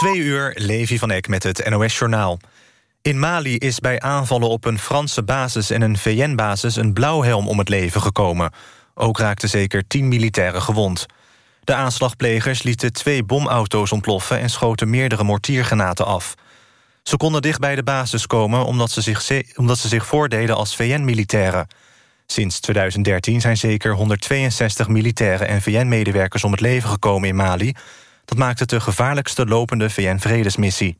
Twee uur, Levi van Eck met het NOS-journaal. In Mali is bij aanvallen op een Franse basis en een VN-basis... een blauwhelm om het leven gekomen. Ook raakten zeker tien militairen gewond. De aanslagplegers lieten twee bomauto's ontploffen... en schoten meerdere mortiergranaten af. Ze konden dicht bij de basis komen omdat ze zich, omdat ze zich voordeden als VN-militairen. Sinds 2013 zijn zeker 162 militairen en VN-medewerkers om het leven gekomen in Mali. Dat maakt het de gevaarlijkste lopende VN-vredesmissie.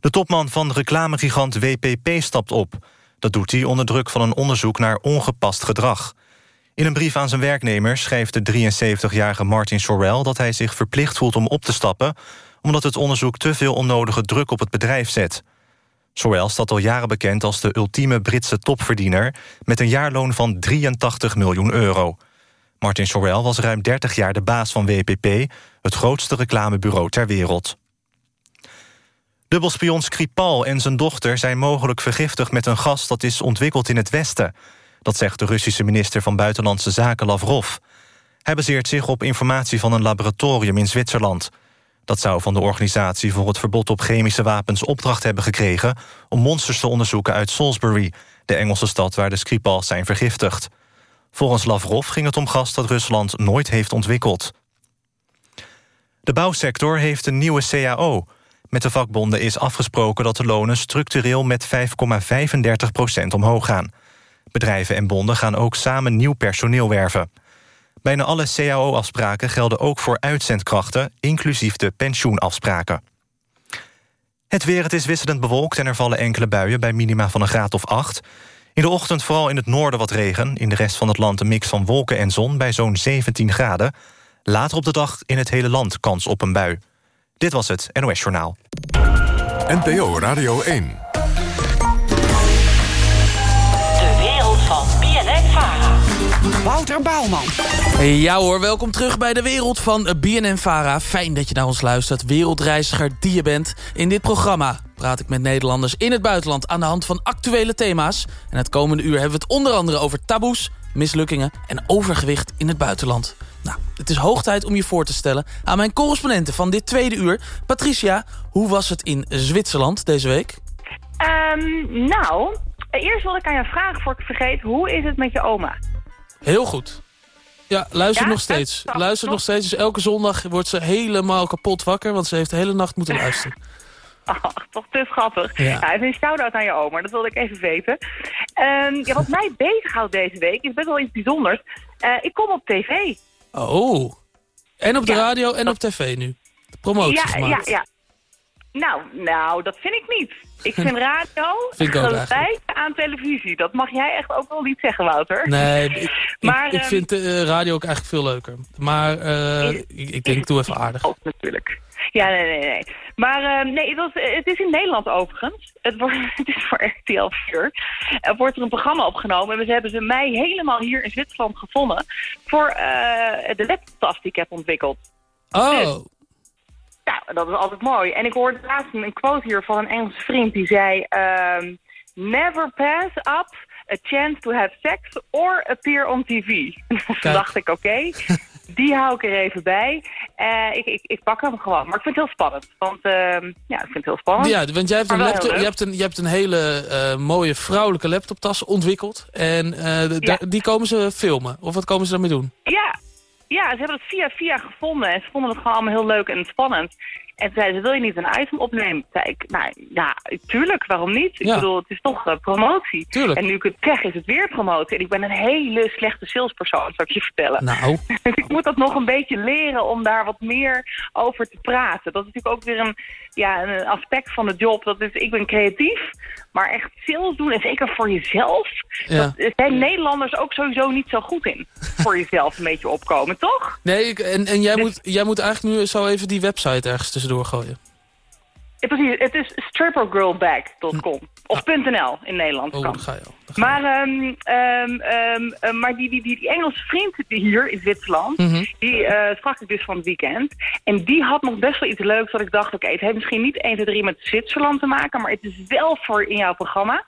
De topman van reclamegigant WPP stapt op. Dat doet hij onder druk van een onderzoek naar ongepast gedrag. In een brief aan zijn werknemers schrijft de 73-jarige Martin Sorrell... dat hij zich verplicht voelt om op te stappen... omdat het onderzoek te veel onnodige druk op het bedrijf zet. Sorrell staat al jaren bekend als de ultieme Britse topverdiener... met een jaarloon van 83 miljoen euro. Martin Sorrell was ruim 30 jaar de baas van WPP... het grootste reclamebureau ter wereld. Dubbelspion Skripal en zijn dochter zijn mogelijk vergiftigd... met een gas dat is ontwikkeld in het Westen. Dat zegt de Russische minister van Buitenlandse Zaken Lavrov. Hij baseert zich op informatie van een laboratorium in Zwitserland. Dat zou van de organisatie voor het verbod op chemische wapens opdracht hebben gekregen... om monsters te onderzoeken uit Salisbury, de Engelse stad waar de Skripals zijn vergiftigd. Volgens Lavrov ging het om gas dat Rusland nooit heeft ontwikkeld. De bouwsector heeft een nieuwe CAO. Met de vakbonden is afgesproken dat de lonen structureel met 5,35 procent omhoog gaan. Bedrijven en bonden gaan ook samen nieuw personeel werven. Bijna alle CAO-afspraken gelden ook voor uitzendkrachten... inclusief de pensioenafspraken. Het weer, het is wisselend bewolkt en er vallen enkele buien... bij minima van een graad of 8. In de ochtend vooral in het noorden wat regen. In de rest van het land een mix van wolken en zon bij zo'n 17 graden. Later op de dag in het hele land kans op een bui. Dit was het NOS Journaal. NPO Radio 1. De wereld van BNN Vara. Wouter Bouwman. Ja hoor, welkom terug bij de wereld van BNN Vara. Fijn dat je naar ons luistert, wereldreiziger die je bent. In dit programma praat ik met Nederlanders in het buitenland... aan de hand van actuele thema's. En het komende uur hebben we het onder andere over taboes, mislukkingen... en overgewicht in het buitenland. Nou, het is hoog tijd om je voor te stellen aan mijn correspondenten van dit tweede uur. Patricia, hoe was het in Zwitserland deze week? Ehm, nou, eerst wil ik aan jou vragen voor ik vergeet. Hoe is het met je oma? Heel goed. Ja, luister Ja? nog steeds. Luister nog nog- steeds. Dus elke zondag wordt ze helemaal kapot wakker... want ze heeft de hele nacht moeten luisteren. Ach, toch te schattig. Ja. Even een shout-out aan je oma, dat wilde ik even weten. Ehm, ja, wat mij bezighoudt deze week is best wel iets bijzonders. Eh, ik kom op tv. Oh. En op de Ja. radio en op tv nu. Promotie ja, ja, gemaakt. ja. Nou, nou, dat vind ik niet. Ik vind radio Vind ik gelijk aan televisie. Dat mag jij echt ook wel niet zeggen, Wouter. Nee, ik, Maar, ik, ik ehm, vind de eh, radio ook eigenlijk veel leuker. Maar eh, ik, ik denk, doe even aardig. Ook natuurlijk. Ja, nee, nee, nee. Maar eh, nee, het, was, het is in Nederland overigens. Het, wordt, het is voor RTL 4. Er wordt er een programma opgenomen. En we hebben ze mij helemaal hier in Zwitserland gevonden. Voor eh, de laptop die ik heb ontwikkeld. Oh, Nou, dat is altijd mooi. En ik hoorde laatst een quote hier van een Engelse vriend die zei... ehm, Never pass up a chance to have sex or appear on TV. Dus toen dacht ik, oké, die hou ik er even bij. Eh, ik, ik, ik pak hem gewoon. Maar ik vind het heel spannend. Want ehm, ja, ik vind het heel spannend. ja, want jij hebt een, laptop, je hebt een, je hebt een hele eh, mooie vrouwelijke laptoptas ontwikkeld. En eh, Ja. die komen ze filmen. Of wat komen ze daarmee doen? Ja, ja, ze hebben het via via gevonden en ze vonden het gewoon allemaal heel leuk en spannend. En toen zeiden ze, wil je niet een item opnemen? Toen zei ik, nou ja, tuurlijk, waarom niet? Ik Ja. bedoel, het is toch eh, promotie. Tuurlijk. En nu ik het zeg, is het weer promotie. En ik ben een hele slechte salespersoon, zou ik je vertellen. Nou, Dus ik moet dat nog een beetje leren om daar wat meer over te praten. Dat is natuurlijk ook weer een, ja, een aspect van de job. Dat is, ik ben creatief, maar echt sales doen, en zeker voor jezelf... ja. Dat zijn Nederlanders ook sowieso niet zo goed in. Voor jezelf een beetje opkomen, toch? Nee, ik, en, en jij, Dus- moet, jij moet eigenlijk nu zo even die website ergens tussendoor gooien. Ja, precies, het is strippergirlbag.com. Of .nl in Nederland. Oh, kan. ga je ga Maar, maar die, die, die, die Engelse vriend die hier in Zwitserland, Mhm. die eh, sprak ik dus van het weekend. En die had nog best wel iets leuks dat ik dacht, oké, het heeft misschien niet 1, 2, 3 met Zwitserland te maken, maar het is wel voor in jouw programma.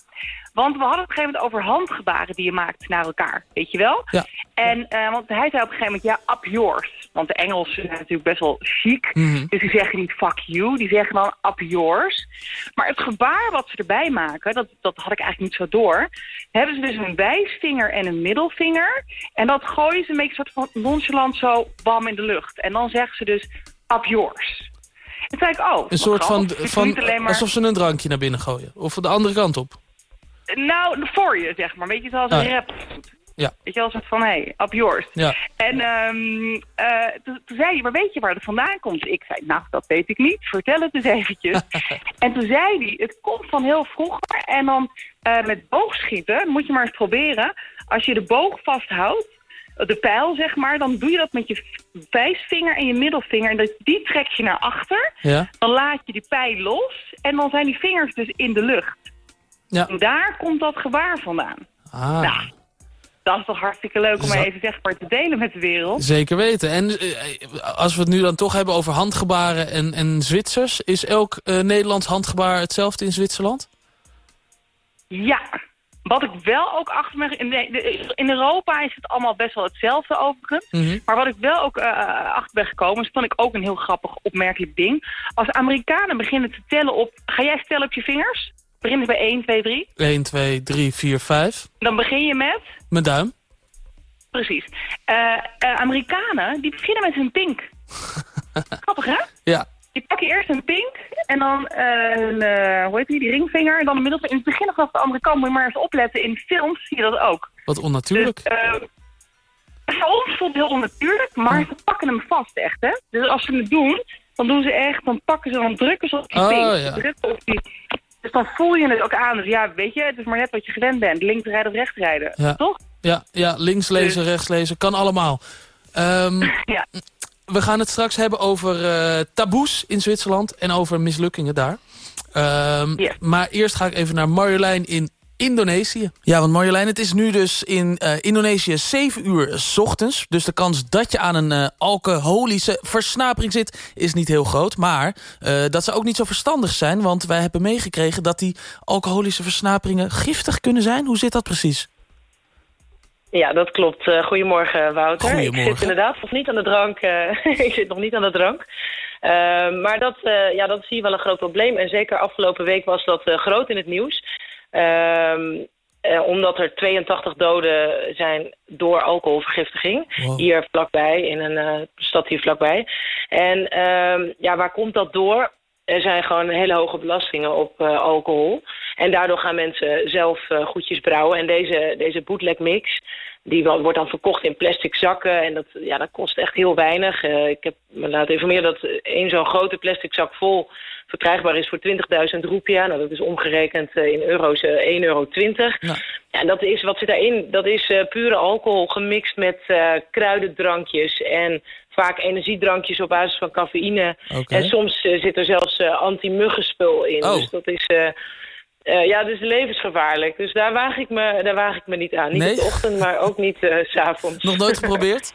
Want we hadden het op een gegeven moment over handgebaren die je maakt naar elkaar. Weet je wel? Ja. En eh, want hij zei op een gegeven moment, ja, up yours. Want de Engelsen zijn natuurlijk best wel chic. Mhm. Dus die zeggen niet fuck you, die zeggen dan up yours. Maar het gebaar wat ze erbij maken, dat, dat had ik eigenlijk niet zo door. Hebben ze dus een wijsvinger en een middelvinger. En dat gooien ze een beetje soort van nonchalant zo bam in de lucht. En dan zeggen ze dus up yours. En toen zei ik, oh, Een soort van, is van maar... alsof ze een drankje naar binnen gooien. Of de andere kant op. Nou, voor je, zeg maar. Weet je, zoals een ja. rap. Ja. Weet je, als het van, hey, up yours. Ja. En ehm, eh, toen, toen zei hij, maar weet je waar het vandaan komt? Ik zei, nou, dat weet ik niet. Vertel het eens eventjes. en toen zei hij, het komt van heel vroeger. En dan eh, met boogschieten, moet je maar eens proberen. Als je de boog vasthoudt, de pijl zeg maar, dan doe je dat met je wijsvinger en je middelvinger. En dat- die trek je naar achter. Ja? Dan laat je die pijl los. En dan zijn die vingers dus in de lucht. Ja. En daar komt dat gebaar vandaan. Ah, Nou, dat is toch hartstikke leuk om even te delen met de wereld. zeker weten. En eh, als we het nu dan toch hebben over handgebaren en, en Zwitsers... is elk eh, Nederlands handgebaar hetzelfde in Zwitserland? Ja, wat ik wel ook achter me... In, de- in Europa is het allemaal best wel hetzelfde overigens. Mhm. Maar wat ik wel ook eh, achter ben gekomen, is vond ik ook een heel grappig opmerkelijk ding. Als Amerikanen beginnen te tellen op... Ga jij tellen op je vingers? Begin bij 1, 2, 3. 1, 2, 3, 4, 5. Dan begin je met... Mijn duim. Precies. Eh, eh, Amerikanen, die beginnen met hun pink. Grappig, hè? Ja. Die pakken eerst een pink en dan eh, hoe heet die, die ringvinger en dan de middelvinger. In het begin vanaf de andere kant moet je maar eens opletten. In films zie je dat ook. Wat onnatuurlijk. Dus, voor ons voelt het heel onnatuurlijk, maar ze pakken hem vast echt, hè. Dus als ze het doen, dan doen ze echt, dan pakken ze, dan drukken ze op die Oh, pink. ja. Drukken op die, dus dan voel je het ook aan. Dus ja, weet je, het is maar net wat je gewend bent. Links rijden of rechts rijden. Ja. Toch? Ja, ja, links lezen, rechts lezen, kan allemaal. Ehm, Ja. we gaan het straks hebben over eh, taboes in Zwitserland en over mislukkingen daar. Ehm. Maar eerst ga ik even naar Marjolein in Indonesië. Ja, want Marjolein, het is nu dus in eh, Indonesië 7 uur s ochtends. Dus de kans dat je aan een eh, alcoholische versnapering zit is niet heel groot. Maar eh, dat zou ook niet zo verstandig zijn, want wij hebben meegekregen dat die alcoholische versnaperingen giftig kunnen zijn. Hoe zit dat precies? Ja, dat klopt. Goedemorgen, Wouter. Goedemorgen. Ik zit inderdaad nog niet aan de drank. ik zit nog niet aan de drank. Maar dat, eh, ja, dat zie je wel een groot probleem. En zeker afgelopen week was dat eh, groot in het nieuws. Ehm, eh, omdat er 82 doden zijn door alcoholvergiftiging. Wow. Hier vlakbij, in een eh, stad hier vlakbij. En ehm, ja, waar komt dat door? Er zijn gewoon hele hoge belastingen op eh, alcohol. En daardoor gaan mensen zelf goedjes brouwen. En deze, deze bootleg mix, die wordt dan verkocht in plastic zakken. En dat, ja, dat kost echt heel weinig. Ik heb me laten informeren dat één zo'n grote plastic zak vol verkrijgbaar is voor 20.000 roepia. Nou, dat is omgerekend eh, in euro's eh, 1,20 euro. Ja. Ja, en dat is, wat zit daarin? Dat is eh, pure alcohol gemixt met eh, kruidendrankjes en vaak energiedrankjes op basis van cafeïne. En soms eh, zit er zelfs eh, anti-muggenspul in. Oh. Dus dat is... eh, eh, ja, is levensgevaarlijk. Dus daar waag ik me, daar waag ik me niet aan. Niet Nee? in de ochtend, maar ook niet eh, s s'avonds. Nog nooit geprobeerd?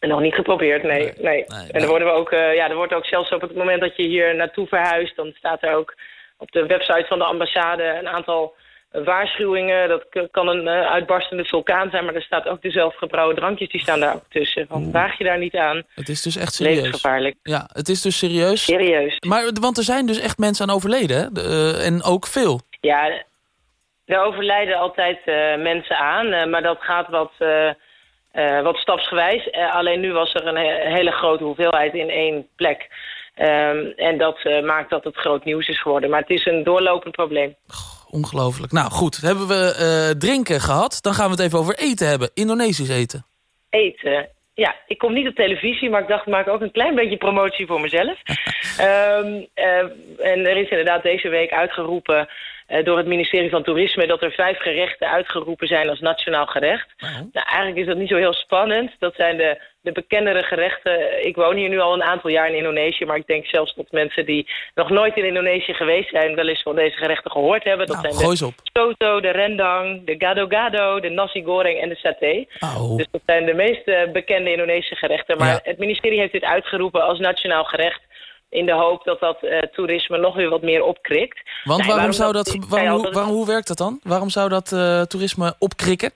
Nog niet geprobeerd, nee. Nee, nee. nee, en er worden we ook, eh, ja, er wordt ook zelfs op het moment dat je hier naartoe verhuist, dan staat er ook op de website van de ambassade een aantal waarschuwingen. Dat kan een eh, uitbarstende vulkaan zijn, maar er staat ook de zelfgebrouwen drankjes, die staan daar ook tussen. Van, waag je daar niet aan, Het is dus echt serieus. levensgevaarlijk. Ja, het is dus serieus. Serieus. Maar, want er zijn dus echt mensen aan overleden, hè? De, eh, en ook veel. Ja, er overlijden altijd mensen aan, maar dat gaat wat, eh, wat stapsgewijs. Eh, alleen nu was er een he- hele grote hoeveelheid in één plek. Ehm, en dat eh, maakt dat het groot nieuws is geworden. Maar het is een doorlopend probleem. Ongelooflijk. Nou goed, hebben we drinken gehad. Dan gaan we het even over eten hebben. Indonesisch eten. Eten. Ja, ik kom niet op televisie, maar ik dacht, ik maak ook een klein beetje promotie voor mezelf. Ehm, eh, en er is inderdaad deze week uitgeroepen door het ministerie van Toerisme... dat er vijf gerechten uitgeroepen zijn als nationaal gerecht. Nou, eigenlijk is dat niet zo heel spannend. Dat zijn de, de bekendere gerechten. Ik woon hier nu al een aantal jaar in Indonesië... maar ik denk zelfs dat mensen die nog nooit in Indonesië geweest zijn... wel eens van deze gerechten gehoord hebben. Dat Nou, zijn de soto, de rendang, de gado-gado, de nasi goreng en de saté. Dus dat zijn de meest eh, bekende Indonesische gerechten. Maar Ja. het ministerie heeft dit uitgeroepen als nationaal gerecht. In de hoop dat dat eh, toerisme nog weer wat meer opkrikt. Want Nee, waarom, zou waarom, hoe- dat- waarom, hoe werkt dat dan? Waarom zou dat eh, toerisme opkrikken?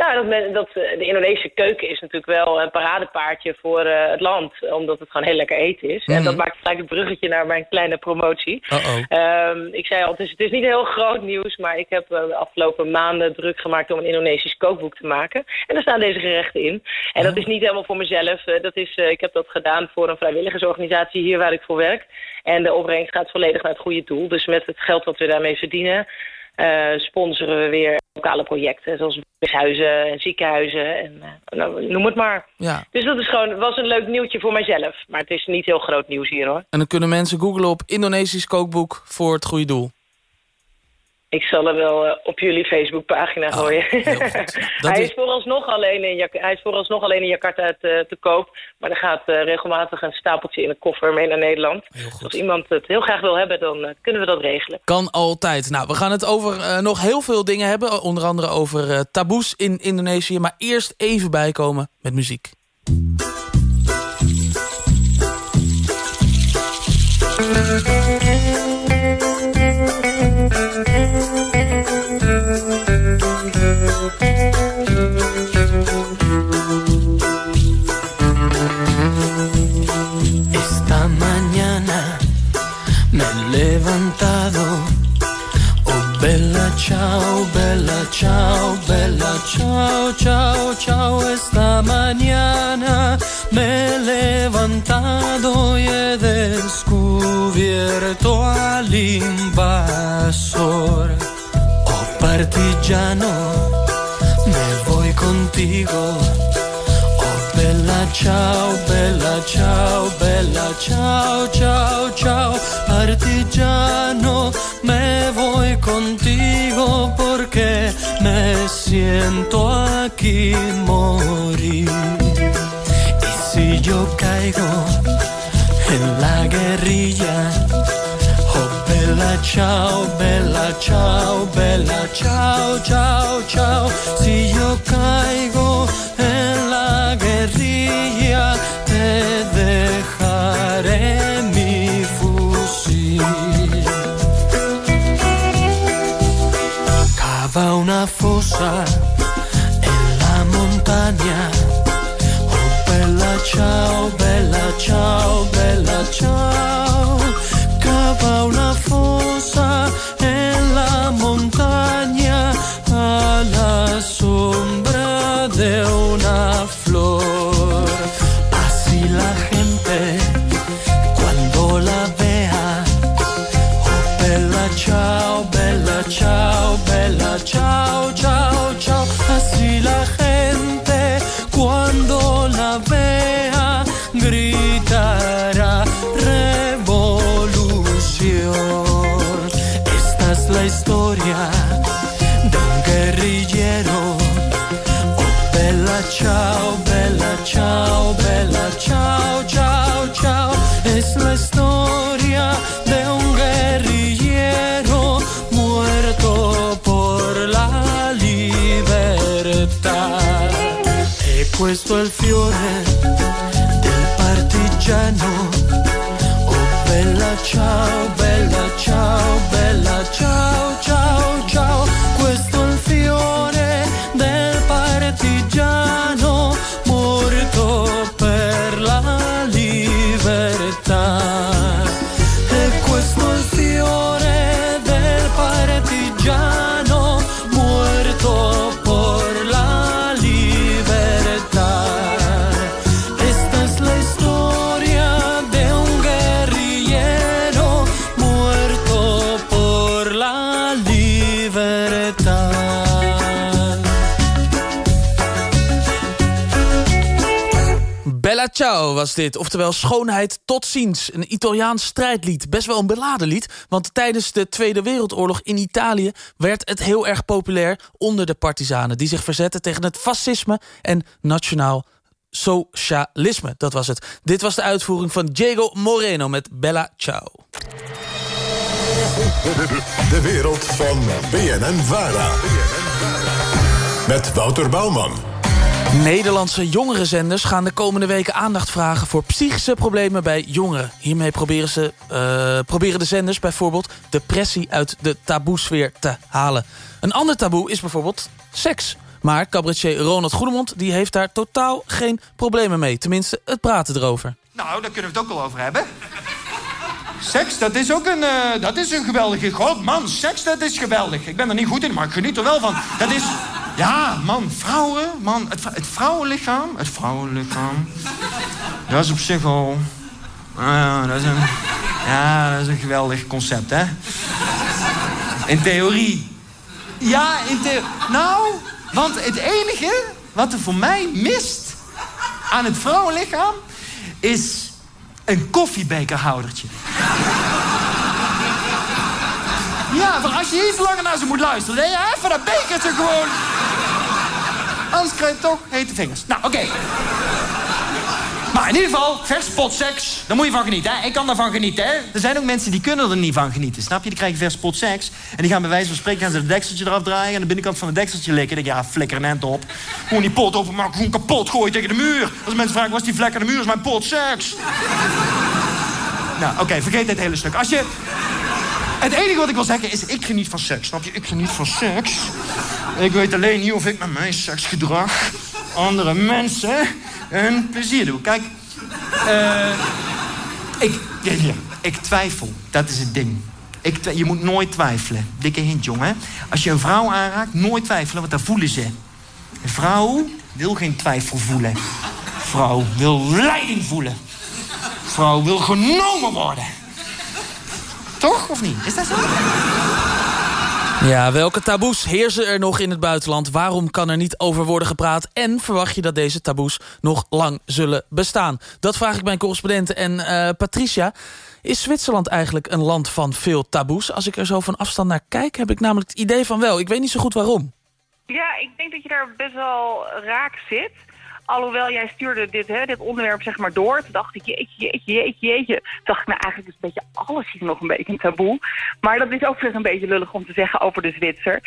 Nou, dat, men- dat, eh, de Indonesische keuken is natuurlijk wel een paradepaardje voor eh, het land. Omdat het gewoon heel lekker eten is. En Mhm. dat maakt gelijk het bruggetje naar mijn kleine promotie. Ehm, ik zei al, het is, het is niet heel groot nieuws, maar ik heb eh, de afgelopen maanden druk gemaakt om een Indonesisch kookboek te maken. En daar staan deze gerechten in. En dat is niet helemaal voor mezelf. dat is, ik heb dat gedaan voor een vrijwilligersorganisatie hier waar ik voor werk. En de opbrengst gaat volledig naar het goede doel. Dus met het geld wat we daarmee verdienen, eh, sponsoren we weer lokale projecten. Zoals huizen en ziekenhuizen en eh, nou, noem het maar. Ja. Dus dat is gewoon, was een leuk nieuwtje voor mijzelf. Maar het is niet heel groot nieuws hier hoor. En dan kunnen mensen googlen op Indonesisch kookboek voor het goede doel. Ik zal er wel eh, op jullie Facebookpagina gooien. Goed. Dat hij, is- is vooralsnog alleen in Jak- hij is vooralsnog alleen in Jakarta te, te koop. Maar er gaat eh, regelmatig een stapeltje in een koffer mee naar Nederland. Als iemand het heel graag wil hebben, dan eh, kunnen we dat regelen. Kan altijd. Nou, we gaan het over eh, nog heel veel dingen hebben. Onder andere over eh, taboes in Indonesië. Maar eerst even bijkomen met muziek. Esta mañana me he levantado. Oh, bella ciao, bella ciao, bella ciao, ciao, ciao. Esta mañana me he levantado y he descubierto al invasor. Oh, partigiano, contigo. Oh, bella ciao, bella ciao, bella ciao, ciao, ciao, partigiano, me voy contigo porque me siento aquí morir. Y si yo caigo en la guerrilla, Oh, bella ciao, bella ciao, bella ciao, ciao, ciao. Si yo caigo dejaré mi fusil. Cava una fosa en la montaña. Oh, bella ciao, bella ciao, bella ciao. Guerrillero. Oh, bella ciao, bella ciao, bella ciao, ciao, ciao. Es la historia de un guerrillero muerto por la libertad. He puesto el fiore del partigiano. Oh, bella ciao, bella ciao, bella ciao, was dit, oftewel Schoonheid tot ziens. Een Italiaans strijdlied, best wel een beladen lied... want tijdens de Tweede Wereldoorlog in Italië... werd het heel erg populair onder de partizanen... die zich verzetten tegen het fascisme en nationaal socialisme. Dat was het. Dit was de uitvoering van Diego Moreno met Bella Ciao. De wereld van BNN Vara. Met Wouter Bouwman. Nederlandse jongerenzenders gaan de komende weken aandacht vragen... voor psychische problemen bij jongeren. Hiermee proberen, ze, eh, proberen de zenders bijvoorbeeld depressie uit de taboesfeer te halen. Een ander taboe is bijvoorbeeld seks. Maar cabaretier Ronald Goedemond die heeft daar totaal geen problemen mee. Tenminste, het praten erover. Nou, daar kunnen we het ook wel over hebben. Seks, dat is ook een, eh, dat is een geweldige... God, man, seks, dat is geweldig. Ik ben er niet goed in, maar ik geniet er wel van. Dat is... Ja, man, vrouwen, man, het, het vrouwenlichaam... Het vrouwenlichaam... Dat is op zich al... ah, dat is een... Ja, dat is een geweldig concept, hè? In theorie. Ja, in theorie. Nou, want het enige wat er voor mij mist aan het vrouwenlichaam... is een koffiebekerhoudertje. Ja, voor als je iets langer naar ze moet luisteren... je even dat bekertje gewoon... Anders krijg je toch hete vingers. Nou, oké. Maar in ieder geval, verspotseks, daar moet je van genieten. Hè? Ik kan daarvan genieten. Hè? Er zijn ook mensen die kunnen er niet van genieten. Snap je? Die krijgen verspotseks. En die gaan bij wijze van spreken gaan ze het dekseltje eraf draaien... en de binnenkant van het dekseltje likken. Dan denk ja, flikker een op. Gewoon die pot openmaken, gewoon kapot gooien tegen de muur. Als mensen vragen, was die vlek aan de muur? is mijn pot seks. nou, oké, vergeet dit hele stuk. Als je... Het enige wat ik wil zeggen is, ik geniet van seks. Snap je? Ik geniet van seks. Ik weet alleen niet of ik met mijn seksgedrag andere mensen een plezier doe. Kijk, eh, ik, ik twijfel. Dat is het ding. Ik, je moet nooit twijfelen. Dikke hint, jongen. Als je een vrouw aanraakt, nooit twijfelen, want daar voelen ze. Een vrouw wil geen twijfel voelen. Vrouw wil leiding voelen. Vrouw wil genomen worden. Toch, of niet? Is dat zo? Ja, welke taboes heersen er nog in het buitenland? Waarom kan er niet over worden gepraat? En verwacht je dat deze taboes nog lang zullen bestaan? Dat vraag ik mijn correspondenten. En eh, Patricia, is Zwitserland eigenlijk een land van veel taboes? Als ik er zo van afstand naar kijk, heb ik namelijk het idee van wel. Ik weet niet zo goed waarom. Ja, ik denk dat je daar best wel raak zit. Alhoewel jij stuurde dit, hè, dit onderwerp zeg maar door. Toen dacht ik, jeetje, jeetje, jeetje, jeetje. Toen dacht ik, nou eigenlijk is een beetje alles hier nog een beetje een taboe. Maar dat is ook weer een beetje lullig om te zeggen over de Zwitser.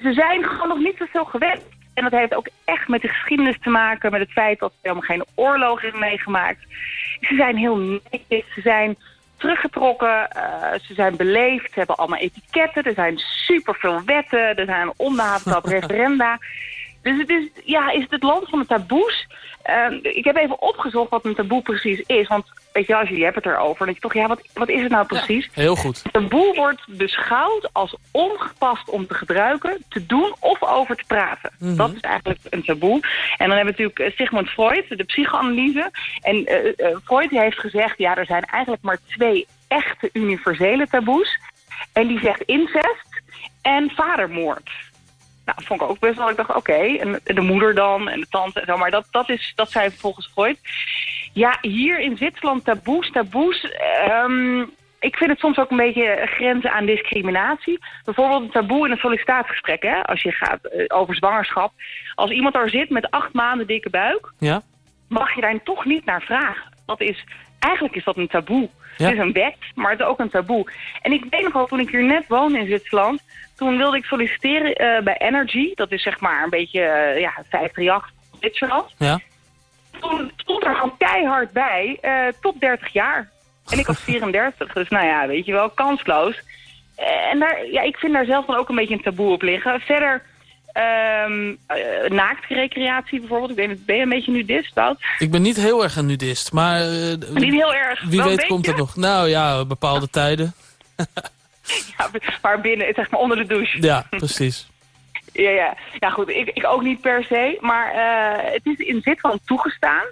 Ze zijn gewoon nog niet zoveel gewend. En dat heeft ook echt met de geschiedenis te maken. Met het feit dat ze helemaal geen oorlog hebben meegemaakt. Ze zijn heel netjes. Ze zijn teruggetrokken. eh, ze zijn beleefd. Ze hebben allemaal etiketten. Er zijn superveel wetten. Er zijn onderhavend referenda. Dus het is, ja, is het het land van de taboes? Ehm, ik heb even opgezocht wat een taboe precies is. Want weet je, als je, je hebt het erover, dan denk je toch, ja, wat, wat is het nou precies? Heel goed. Een taboe wordt beschouwd als ongepast om te gebruiken, te doen of over te praten. Dat is eigenlijk een taboe. En dan hebben we natuurlijk eh, Sigmund Freud, de psychoanalyse. En eh, eh, Freud heeft gezegd, ja, er zijn eigenlijk maar twee echte universele taboes. En die zegt incest en vadermoord. Nou, vond ik ook best wel. Ik dacht, oké, en de moeder dan en de tante en zo. Maar dat, dat, is, dat zijn volgens Freud. Ja, hier in Zwitserland taboes, taboes. ehm, ik vind het soms ook een beetje grenzen aan discriminatie. Bijvoorbeeld een taboe in een sollicitatiegesprek, hè, als je gaat eh, over zwangerschap. Als iemand daar zit met acht maanden dikke buik, Ja? mag je daar toch niet naar vragen. Dat is, eigenlijk is dat een taboe. Ja. Het is een wet, maar het is ook een taboe. En ik weet nog wel, toen ik hier net woonde in Zwitserland... toen wilde ik solliciteren eh, bij Energy. Dat is zeg maar een beetje, uh, ja, 538 van Zwitserland. Ja? Toen stond er gewoon keihard bij, eh, tot 30 jaar. En ik was 34, dus nou ja, weet je wel, kansloos. En daar, ja, ik vind daar zelf dan ook een beetje een taboe op liggen. Verder, ehm eh, naaktrecreatie bijvoorbeeld. Ik weet ben je een beetje nudist, Wout? Ik ben niet heel erg een nudist, maar... eh, Niet heel erg. Wie weet komt beetje. nog. Nou ja, bepaalde tijden. Ja, maar binnen, zeg maar onder de douche. Ja, precies. Ja, ja. ja goed, ik, ik ook niet per se. Maar eh, het is in Zwitserland toegestaan,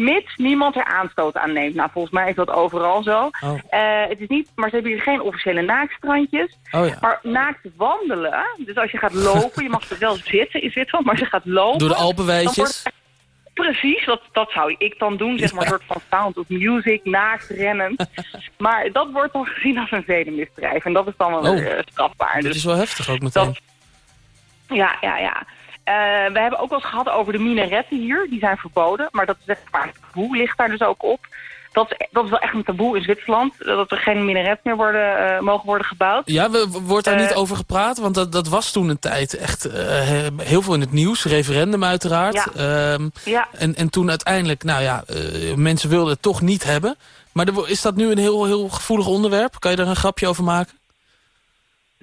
mits niemand er aanstoot aan neemt. Nou, volgens mij is dat overal zo. Oh. Eh, het is niet, maar ze hebben hier geen officiële naaktstrandjes. Oh ja. Maar naakt wandelen, dus als je gaat lopen, je mag er wel zitten in Zwitserland, maar als je gaat lopen... Door de wordt- Precies, dat, dat zou ik dan doen, zeg maar, een soort van sound of music, naakt rennen. maar dat wordt dan gezien als een zedenmisdrijf en dat is dan wel Oh. strafbaar. Dat Dus is wel heftig ook meteen. dat, ja, ja, ja. Eh, we hebben ook wel eens gehad over de minaretten hier. Die zijn verboden, maar dat is zeg maar, hoe ligt daar dus ook op. Dat, is- dat is wel echt een taboe in Zwitserland. Dat er geen minarets meer worden, eh, mogen worden gebouwd. Ja, we, wordt daar Eh, niet over gepraat? Want dat, dat was toen een tijd echt eh, heel veel in het nieuws. Referendum uiteraard. Ja. Ehm, Ja. en, en toen uiteindelijk, nou ja, eh, mensen wilden het toch niet hebben. Maar is dat nu een heel, heel gevoelig onderwerp? Kan je daar een grapje over maken?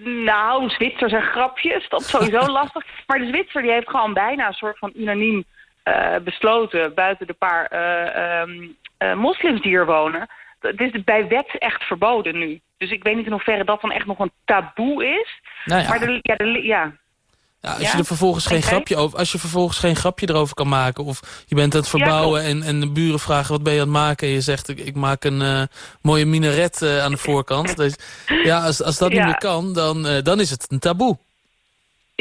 Nou, Zwitsers en grapjes, dat is sowieso lastig. Maar de Zwitser die heeft gewoon bijna een soort van unaniem eh, besloten... buiten de paar eh, ehm, eh, moslims die hier wonen... Het is bij wet echt verboden nu. Dus ik weet niet in hoeverre dat dan echt nog een taboe is. Nou ja. Maar de, ja, de, ja, Ja, als, Ja? je er vervolgens geen grapje over, als je vervolgens geen grapje erover kan maken... of je bent aan het Ja, verbouwen en, en de buren vragen wat ben je aan het maken... en je zegt ik, ik maak een eh, mooie minaret eh, aan de voorkant. Dus, ja, als, als dat niet meer kan, dan, eh, dan is het een taboe.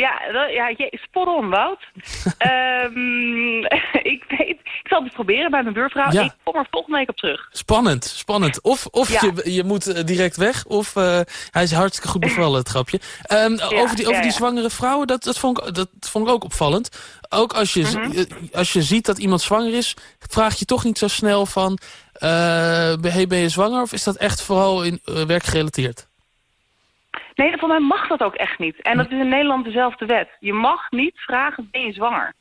Ja, dat- ja je, spot on, Wout. Ehm, ik, weet, ik zal het proberen bij mijn buurvrouw. Ja. Ik kom er volgende week op terug. Spannend, spannend. Of, of Ja. je, je moet eh, direct weg, of eh, hij is hartstikke goed bevallen, het grapje. Ehm, over die, over die zwangere vrouwen, dat, dat, vond ik, dat vond ik ook opvallend. Ook als je, Mhm. eh, als je ziet dat iemand zwanger is, vraag je toch niet zo snel van... eh, ben, hey, ben je zwanger, of is dat echt vooral in eh, werkgerelateerd? Nee, voor mij mag dat ook echt niet. En dat is in Nederland dezelfde wet. Je mag niet vragen, ben je zwanger?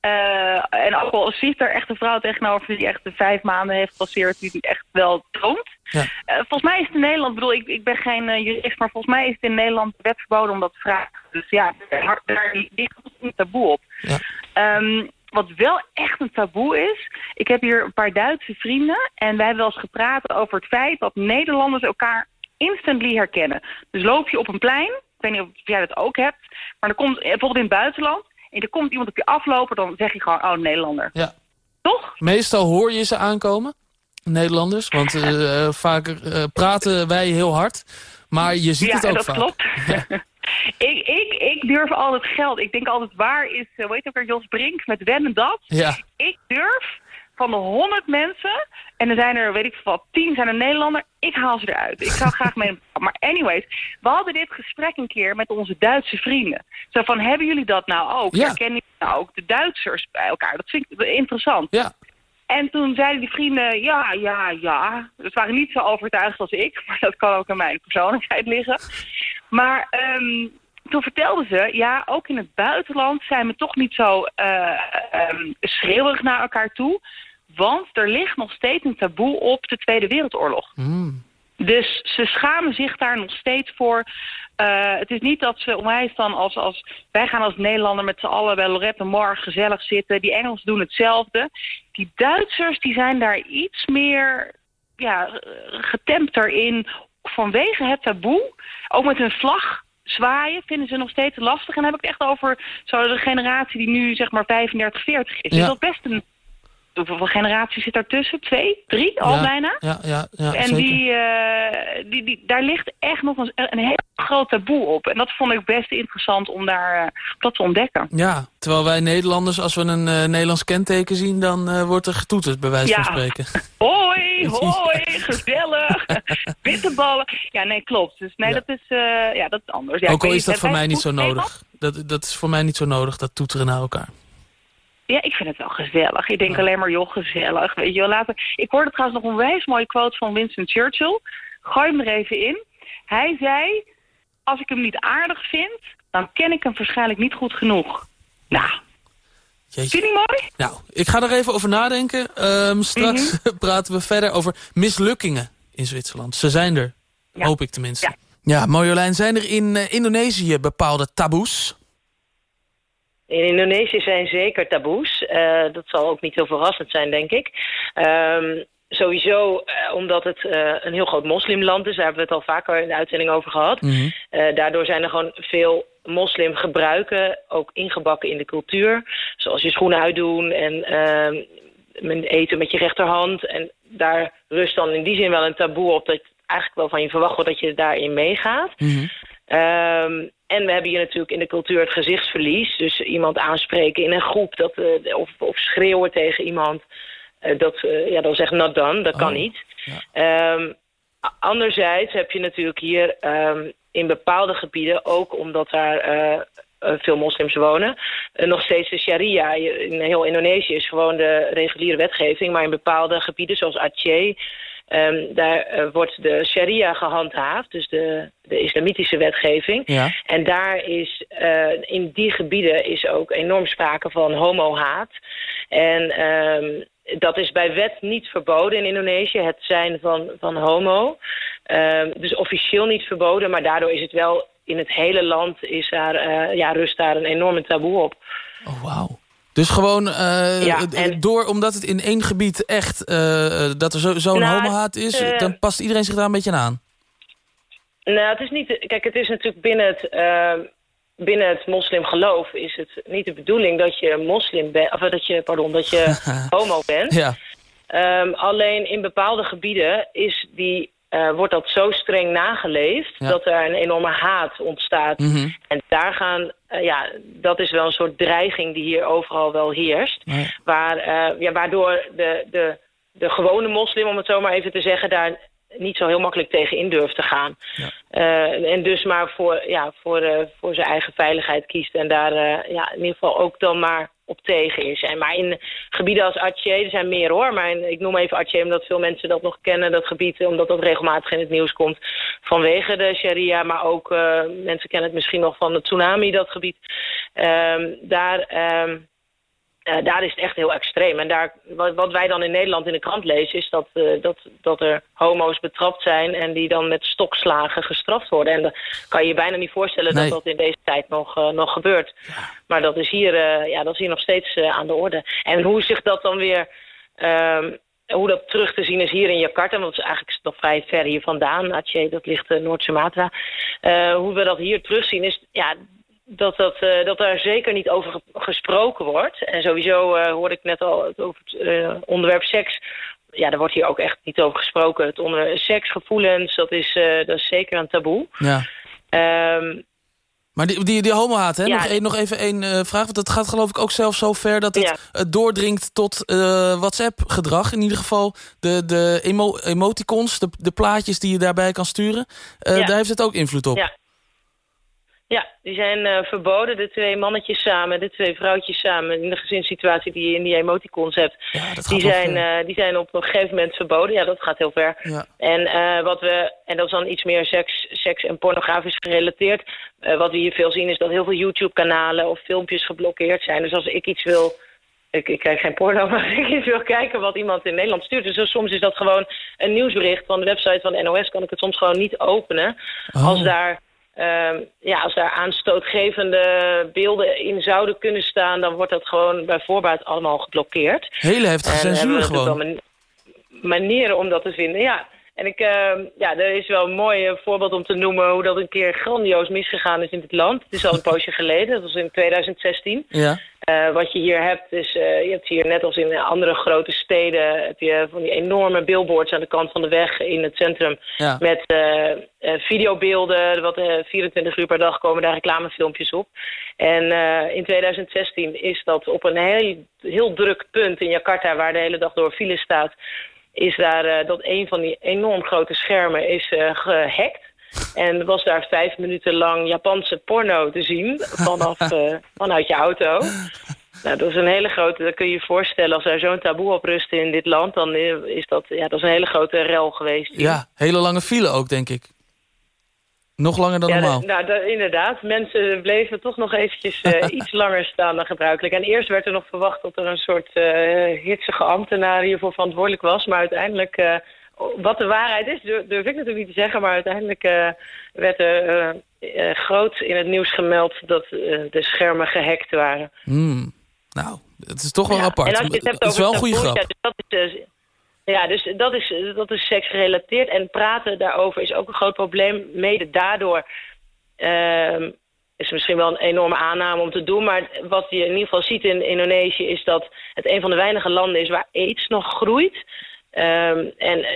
Eh, en ook al zit er echt een vrouw tegenover die echt de vijf maanden heeft gepasseerd, die echt wel toont. Ja. Eh, volgens mij is het in Nederland, ik bedoel, ik, ik ben geen eh, jurist, maar volgens mij is het in Nederland de wet verboden om dat te vragen. Dus ja, daar, daar ligt een taboe op. Ja. Ehm, wat wel echt een taboe is, ik heb hier een paar Duitse vrienden en wij hebben wel eens gepraat over het feit dat Nederlanders elkaar instantly herkennen. Dus loop je op een plein, ik weet niet of jij dat ook hebt, maar er komt eh, bijvoorbeeld in het buitenland en er komt iemand op je aflopen, dan zeg je gewoon, oh Nederlander. Ja. Toch? Meestal hoor je ze aankomen, Nederlanders. Want eh, eh, vaak eh, praten wij heel hard, maar je ziet ja, het ook dat vaak. klopt. ik, ik, ik durf altijd geld. Ik denk altijd, waar is, hoe heet ook weer, Jos Brink met Wen en Dat? Ja, Ik durf van de 100 mensen, en er zijn er, weet ik wat, 10 zijn er Nederlander, ik haal ze eruit. Ik zou graag mee. Maar anyways, we hadden dit gesprek een keer met onze Duitse vrienden. Zo van, hebben jullie dat nou ook? Ja. Herkennen jullie nou ook de Duitsers bij elkaar? Dat vind ik interessant. ja. En toen zeiden die vrienden, ja, ja, ja. Ze waren niet zo overtuigd als ik, maar dat kan ook aan mijn persoonlijkheid liggen. Maar ehm, toen vertelden ze, ja, ook in het buitenland zijn we toch niet zo eh ehm, schreeuwig naar elkaar toe. Want er ligt nog steeds een taboe op de Tweede Wereldoorlog. Mm. Dus ze schamen zich daar nog steeds voor. Eh, het is niet dat ze onwijs dan als, als... Wij gaan als Nederlander met z'n allen bij Lorette Mar gezellig zitten. Die Engelsen doen hetzelfde. Die Duitsers die zijn daar iets meer ja, getempter in vanwege het taboe. Ook met hun vlag zwaaien vinden ze nog steeds lastig. En dan heb ik het echt over zo de generatie die nu zeg maar 35, 40 is. Ja. Dus dat is best een... Hoeveel generaties zit daartussen? Twee? Drie? Al ja, bijna? Ja, ja, ja En zeker. die, eh, die, die, daar ligt echt nog een, een heel groot taboe op. En dat vond ik best interessant om daar, eh, dat te ontdekken. Ja, terwijl wij Nederlanders, als we een eh, Nederlands kenteken zien... dan wordt er getoeterd, bij wijze Ja. van spreken. Hoi, hoi, gezellig. Bitterballen. Ja, nee, klopt. Dus nee, dat is, ja, dat is anders. Ja, Ook al is dat voor mij niet zo nodig. Dat, dat is voor mij niet zo nodig, dat toeteren naar elkaar. Ja, ik vind het wel gezellig. Ik denk Ja. alleen maar, joh, gezellig. Weet je wel, later. Ik hoorde trouwens nog een wijs mooie quote van Winston Churchill. Gooi hem er even in. Hij zei, als ik hem niet aardig vind, dan ken ik hem waarschijnlijk niet goed genoeg. Nou, Jeetje. vind je mooi? Nou, ik ga er even over nadenken. Ehm, straks Mhm. praten we verder over mislukkingen in Zwitserland. Ze zijn er, Ja. hoop ik tenminste. Ja. Ja, Marjolein, zijn er in eh, Indonesië bepaalde taboes? In Indonesië zijn zeker taboes. Eh, dat zal ook niet heel verrassend zijn, denk ik. Ehm, sowieso eh, omdat het eh, een heel groot moslimland is. Daar hebben we het al vaker in de uitzending over gehad. Mhm. Daardoor zijn er gewoon veel moslimgebruiken ook ingebakken in de cultuur. Zoals je schoenen uitdoen en ehm, eten met je rechterhand. En daar rust dan in die zin wel een taboe op... dat eigenlijk wel van je verwacht wordt dat je daarin meegaat. Mhm. Ehm, en we hebben hier natuurlijk in de cultuur het gezichtsverlies. Dus iemand aanspreken in een groep dat, eh, of, of schreeuwen tegen iemand. eh, dat, eh, ja, dan zegt not done, dat kan Oh, niet. ja. Ehm, anderzijds heb je natuurlijk hier ehm, in bepaalde gebieden... ook omdat daar veel moslims wonen. Nog steeds de sharia. In heel Indonesië is gewoon de reguliere wetgeving. Maar in bepaalde gebieden zoals Aceh... daar wordt de sharia gehandhaafd. Dus de, de islamitische wetgeving. Ja. En daar is, eh, in die gebieden is ook enorm sprake van homohaat. En ehm, dat is bij wet niet verboden in Indonesië, het zijn van, van homo. Ehm, dus officieel niet verboden, maar daardoor is het wel in het hele land is daar, eh, ja, rust daar een enorme taboe op. Oh, wauw. Dus gewoon eh, Ja, d- en- door, omdat het in één gebied echt, dat er zo- zo'n Nou, homohaat is, dan past iedereen zich daar een beetje aan. Nou, het is niet. Kijk, het is natuurlijk binnen het, eh, binnen het moslimgeloof is het niet de bedoeling dat je moslim bent, of dat je, pardon, dat je homo bent. Ja, Ehm, alleen in bepaalde gebieden is die, eh, wordt dat zo streng nageleefd Ja. dat er een enorme haat ontstaat. Mhm. En daar gaan, eh, ja, dat is wel een soort dreiging die hier overal wel heerst. Waar, eh, ja, waardoor de, de, de gewone moslim, om het zo maar even te zeggen, daar niet zo heel makkelijk tegen in durft te gaan. Eh, en dus maar voor, ja, voor, eh, voor zijn eigen veiligheid kiest en daar eh, ja, in ieder geval ook dan maar op tegen is. En maar in gebieden als Aceh, er zijn meer hoor, maar in- ik noem even Aceh omdat veel mensen dat nog kennen, dat gebied, omdat dat regelmatig in het nieuws komt vanwege de sharia, maar ook mensen kennen het misschien nog van de tsunami, dat gebied. Ehm, daar... eh, daar is het echt heel extreem. En daar, wat, wat wij dan in Nederland in de krant lezen... is dat, eh, dat, dat er homo's betrapt zijn... en die dan met stokslagen gestraft worden. En dan kan je je bijna niet voorstellen Nee. dat dat in deze tijd nog, eh, nog gebeurt. Maar dat is, hier, ja, dat is hier nog steeds aan de orde. En hoe zich dat dan weer... ehm, hoe dat terug te zien is hier in Jakarta... want het is eigenlijk nog vrij ver hier vandaan. Aceh, dat ligt Noord-Sumatra. Hoe we dat hier terugzien is... Ja, dat, dat, eh, dat daar zeker niet over ge- gesproken wordt. En sowieso eh, hoorde ik net al het over het eh, onderwerp seks. Ja, daar wordt hier ook echt niet over gesproken. Het onder seksgevoelens, dat is, dat is zeker een taboe. ja. Ehm, Maar die, die, die homohaat, hè? Ja. Nog, nog even één vraag. Want dat gaat geloof ik ook zelfs zo ver dat het Ja. doordringt tot WhatsApp-gedrag. In ieder geval de, de emo emoticons, de, de plaatjes die je daarbij kan sturen. Ja. Daar heeft het ook invloed op. Ja. Ja, die zijn eh, verboden, de twee mannetjes samen, de twee vrouwtjes samen... in de gezinssituatie die je in die emoticons hebt. Ja, dat Die zijn, eh, die zijn op een gegeven moment verboden. Ja, dat gaat heel ver. Ja. En, eh, wat we, en dat is dan iets meer seks, seks en pornografisch gerelateerd. Wat we hier veel zien is dat heel veel YouTube-kanalen of filmpjes geblokkeerd zijn. Dus als ik iets wil... Ik, ik kijk geen porno, maar als ik iets wil kijken wat iemand in Nederland stuurt. Dus soms is dat gewoon een nieuwsbericht van de website van de NOS. Kan ik het soms gewoon niet openen. Oh. Als daar... ehm, ja, als daar aanstootgevende beelden in zouden kunnen staan... dan wordt dat gewoon bij voorbaat allemaal geblokkeerd. Hele heftige censuur gewoon. manieren om dat te vinden, ja. En ik, eh, ja, er is wel een mooi eh, voorbeeld om te noemen hoe dat een keer grandioos misgegaan is in het land. Het is al een poosje geleden, dat was in 2016. Ja. Eh, wat je hier hebt is, eh, je hebt hier net als in andere grote steden, heb je van die enorme billboards aan de kant van de weg in het centrum. Ja. Met videobeelden, wat, eh 24 uur per dag komen daar reclamefilmpjes op. En in 2016 is dat op een heel, heel druk punt in Jakarta, waar de hele dag door file staat, is daar eh, dat een van die enorm grote schermen is eh, gehackt. En was daar vijf minuten lang Japanse porno te zien vanaf, eh, vanuit je auto. Nou, dat is een hele grote, dat kun je je voorstellen, als er zo'n taboe op rust in dit land, dan is dat, ja, dat is een hele grote rel geweest. ja, hele lange file ook, denk ik. Nog langer dan Ja, normaal. nou, de- inderdaad. Mensen bleven toch nog eventjes eh, iets langer staan dan gebruikelijk. En eerst werd er nog verwacht dat er een soort eh hitsige ambtenaar hiervoor verantwoordelijk was. Maar uiteindelijk, eh, wat de waarheid is, durf, ik natuurlijk niet te zeggen. Maar uiteindelijk werd er groot in het nieuws gemeld dat de schermen gehackt waren. Hmm. Nou, het is toch wel Ja, apart. En als je het hebt het is wel een goede grap. ja, dus dat is, ja, dus dat is, dat is seksgerelateerd. En praten daarover is ook een groot probleem. Mede daardoor ehm, is misschien wel een enorme aanname om te doen. Maar wat je in ieder geval ziet in Indonesië is dat het een van de weinige landen is waar aids nog groeit. Ehm, en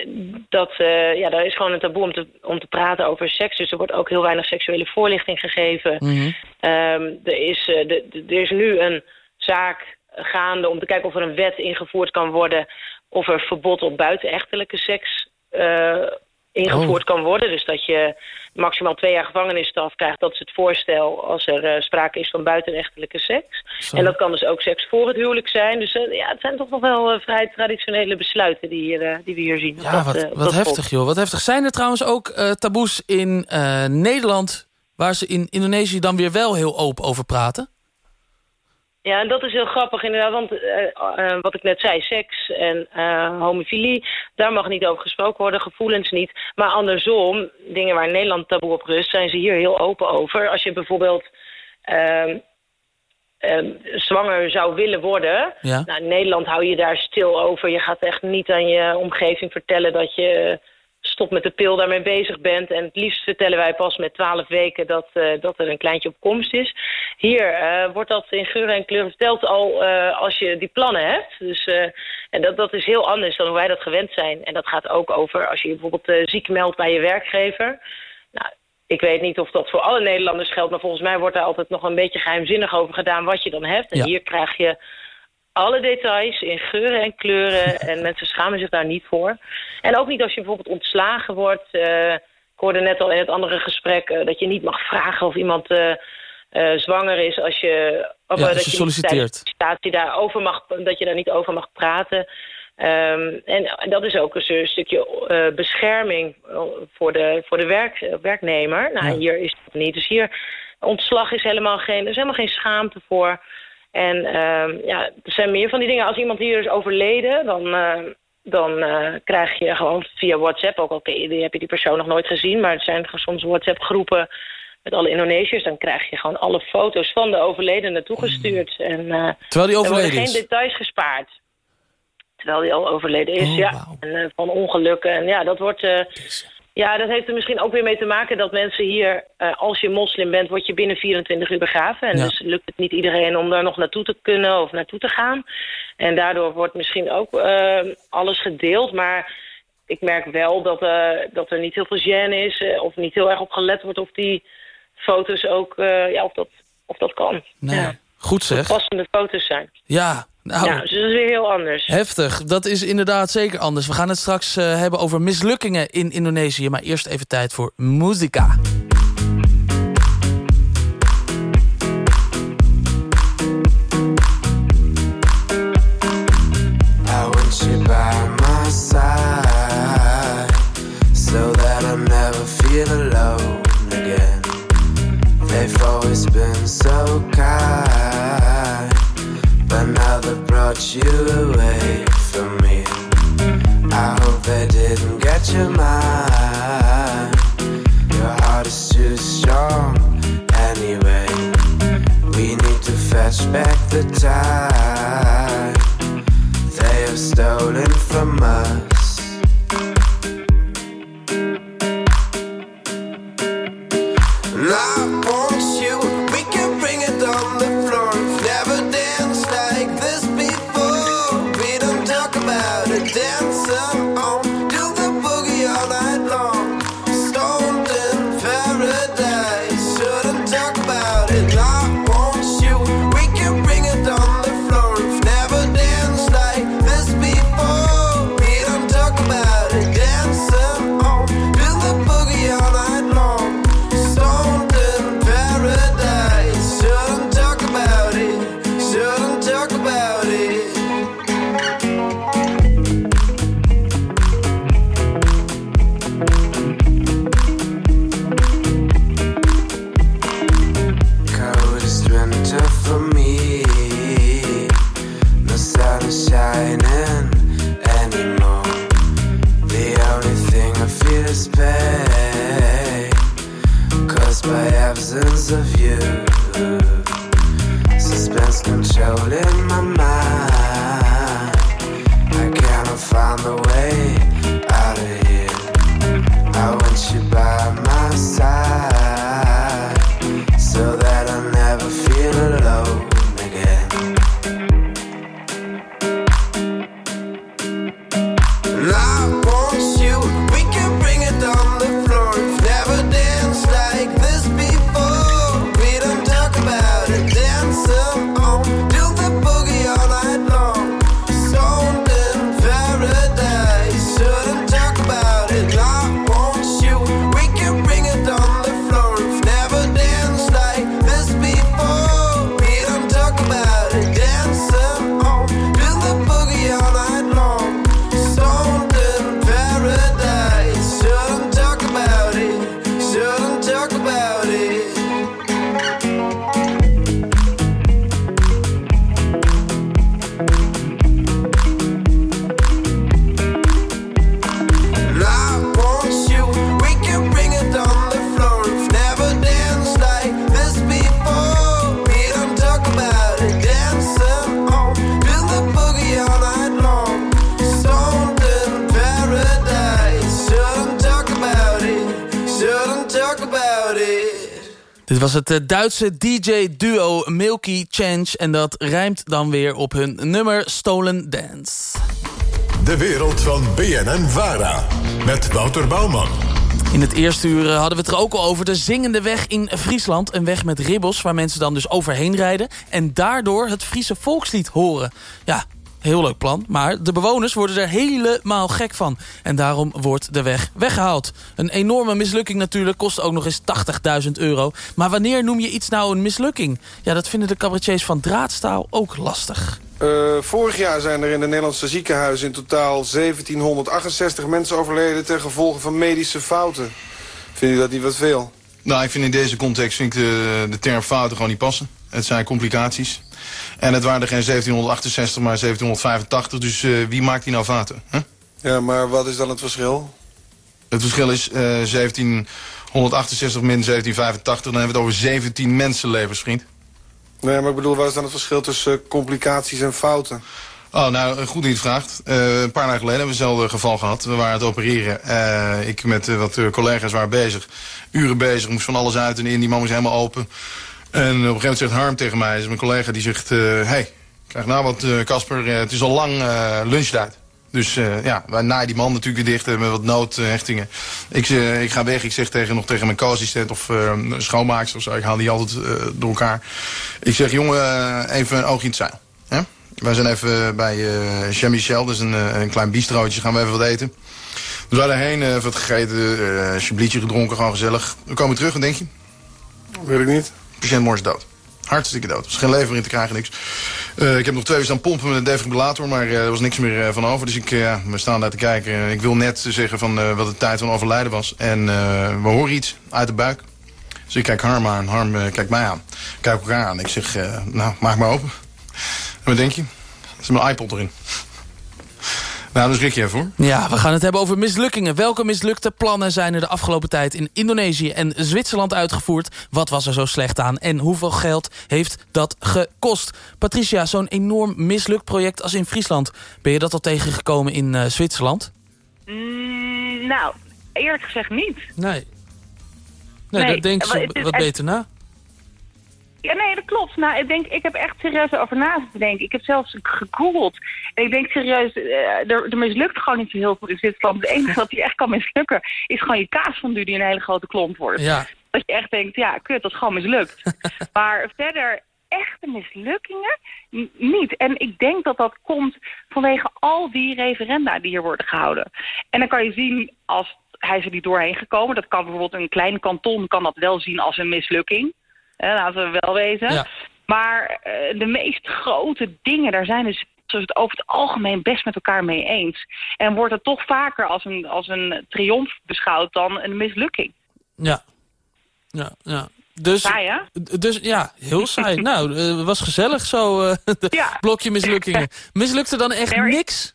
dat, eh, ja, daar is gewoon een taboe om te, om te praten over seks. Dus er wordt ook heel weinig seksuele voorlichting gegeven. Mhm. Ehm, er, is, eh, de, de- er is nu een zaak gaande om te kijken of er een wet ingevoerd kan worden... of er verbod op buitenechtelijke seks eh, ingevoerd kan worden. Dus dat je maximaal twee jaar gevangenisstraf krijgt. Dat is het voorstel als er eh, sprake is van buitenrechtelijke seks. Zo. En dat kan dus ook seks voor het huwelijk zijn. Dus eh, ja, het zijn toch nog wel vrij traditionele besluiten die, hier, die we hier zien. Ja, dat, wat, wat heftig joh, wat heftig. Zijn er trouwens ook taboes in Nederland... waar ze in Indonesië dan weer wel heel open over praten? Ja, en dat is heel grappig inderdaad, want eh, wat ik net zei, seks en eh, homofilie, daar mag niet over gesproken worden, gevoelens niet. Maar andersom, dingen waar Nederland taboe op rust, zijn ze hier heel open over. Als je bijvoorbeeld ehm, ehm, zwanger zou willen worden, Ja. nou, in Nederland hou je daar stil over. Je gaat echt niet aan je omgeving vertellen dat je stopt met de pil daarmee bezig bent. En het liefst vertellen wij pas met twaalf weken dat, dat er een kleintje op komst is. Hier eh, wordt dat in geur en kleur verteld al eh, als je die plannen hebt. Dus, eh, en dat, dat is heel anders dan hoe wij dat gewend zijn. En dat gaat ook over als je je bijvoorbeeld ziek meldt bij je werkgever. Nou, ik weet niet of dat voor alle Nederlanders geldt... maar volgens mij wordt daar altijd nog een beetje geheimzinnig over gedaan... wat je dan hebt. En Ja. hier krijg je alle details in geuren en kleuren. en mensen schamen zich daar niet voor. En ook niet als je bijvoorbeeld ontslagen wordt. Ik hoorde net al in het andere gesprek... dat je niet mag vragen of iemand eh, zwanger is... als je, of, Ja, dat je solliciteert. de sollicitatie daarover mag, dat je daar niet over mag praten. Ehm, en, dat is ook een stukje eh, bescherming eh, voor de, voor de werk, werknemer. Nou, Ja. hier is dat niet. Dus hier, ontslag is helemaal geen, er is helemaal geen schaamte voor. En ehm, ja, er zijn meer van die dingen. Als iemand hier is overleden, dan, dan krijg je gewoon via WhatsApp... ook al ken je- heb je die persoon nog nooit gezien... maar het zijn soms WhatsApp-groepen met alle Indonesiërs... dan krijg je gewoon alle foto's van de overledene toegestuurd. En, eh, Terwijl die er worden overleden geen details gespaard. Terwijl die al overleden is, Oh, ja. En eh, van ongelukken. En ja, dat wordt... eh, ja, dat heeft er misschien ook weer mee te maken dat mensen hier... als je moslim bent, word je binnen 24 uur begraven. En Ja. dus lukt het niet iedereen om daar nog naartoe te kunnen of naartoe te gaan. En daardoor wordt misschien ook eh, alles gedeeld. Maar ik merk wel dat, dat er niet heel veel gêne is... of niet heel erg op gelet wordt of die foto's ook... eh, ja, of dat, of dat kan. Nee. Ja. Goed zeg. Passende foto's zijn. Ja, nou, Ja, dus dat is weer heel anders. heftig. Dat is inderdaad zeker anders. We gaan het straks eh, hebben over mislukkingen in Indonesië. Maar eerst even tijd voor muzika. Het eh, Duitse DJ-duo Milky Change... en dat rijmt dan weer op hun nummer Stolen Dance. De wereld van BNN Vara. Met Wouter Bouwman. In het eerste uur eh, hadden we het er ook al over de zingende weg in Friesland. Een weg met ribbels waar mensen dan dus overheen rijden... en daardoor het Friese volkslied horen. Ja, heel leuk plan, maar de bewoners worden er helemaal gek van. En daarom wordt de weg weggehaald. Een enorme mislukking natuurlijk, kost ook nog eens 80.000 euro. Maar wanneer noem je iets nou een mislukking? Ja, dat vinden de cabaretiers van Draadstaal ook lastig. Uh, vorig jaar zijn er in de Nederlandse ziekenhuizen in totaal 1768 mensen overleden... ten gevolge van medische fouten. Vindt u dat niet wat veel? Nou, ik vind in deze context vind ik de, de term fouten gewoon niet passen. Het zijn complicaties. En het waren er geen 1768, maar 1785. Dus uh, wie maakt die nou? Huh? Ja, maar wat is dan het verschil? Het verschil is uh, 1768 min 1785. Dan hebben we het over 17 mensenlevens, vriend. Nee, maar ik bedoel, wat is dan het verschil tussen uh, complicaties en fouten? Oh, nou, goed dat je het vraagt. Uh, een paar dagen geleden hebben we hetzelfde geval gehad. We waren aan het opereren. Uh, ik met uh, wat collega's waren bezig. Uren bezig, moest van alles uit en in. Die man was helemaal open. En op een gegeven moment zegt Harm tegen mij, is mijn collega, die zegt... Hé, hey, krijg nou wat, Casper, het is al lang lunchtijd. Dus ja, wij naaien die man natuurlijk weer dicht met wat noodhechtingen. Ik, uh, ik ga weg, ik zeg tegen, nog tegen mijn co-assistent of uh, schoonmaakster of zo. Ik haal die altijd door elkaar. Ik zeg, jongen, even een oogje in het zeil. Hè? Wij zijn even bij uh, Jean-Michel, dus een, een klein bistrootje. Gaan we even wat eten. We zijn erheen, even wat gegeten, chablietje gedronken, gewoon gezellig. We komen terug, en denk je? Weet ik niet. Patiënt morgen dood. Hartstikke dood. Is geen lever in te krijgen, niks. Uh, ik heb nog twee uur staan pompen met een defibrillator, maar uh, er was niks meer uh, van over. Dus ik, we staan daar te kijken. Ik wil net zeggen van wat de tijd van overlijden was. En we horen iets uit de buik. Dus ik kijk Harm aan. Harm kijkt mij aan. Ik kijk elkaar aan. Ik zeg, nou, maak maar open. En wat denk je? Er is mijn iPod erin. Nou, dus schrik je even hoor. Ja, we gaan het hebben over mislukkingen. Welke mislukte plannen zijn er de afgelopen tijd in Indonesië en Zwitserland uitgevoerd? Wat was er zo slecht aan en hoeveel geld heeft dat gekost? Patricia, zo'n enorm mislukt project als in Friesland. Ben je dat al tegengekomen in uh, Zwitserland? Mm, nou, eerlijk gezegd niet. Nee. Nee, nee dat denk ik wat beter na. Ja, nee, dat klopt. Nou, ik denk, ik heb echt serieus over na te denken. Ik heb zelfs gegoogeld. En ik denk serieus, uh, er, er mislukt gewoon niet zo heel veel in Zwitserland. Het enige wat die echt kan mislukken, is gewoon je kaasfondue die een hele grote klont wordt. Ja. Dat je echt denkt, ja, kut, dat is gewoon mislukt. maar verder, echte mislukkingen niet. En ik denk dat dat komt vanwege al die referenda die hier worden gehouden. En dan kan je zien, als hij is er niet doorheen gekomen, dat kan bijvoorbeeld een klein kanton kan dat wel zien als een mislukking. Hè, laten we wel wezen. Ja. Maar uh, de meest grote dingen, daar zijn dus het over het algemeen best met elkaar mee eens. En wordt het toch vaker als een, als een triomf beschouwd dan een mislukking. Ja, ja, ja. Dus, saai, hè? Dus ja, heel saai. nou, het uh, was gezellig zo, uh, ja. blokje mislukkingen. Mislukte dan echt nee, niks?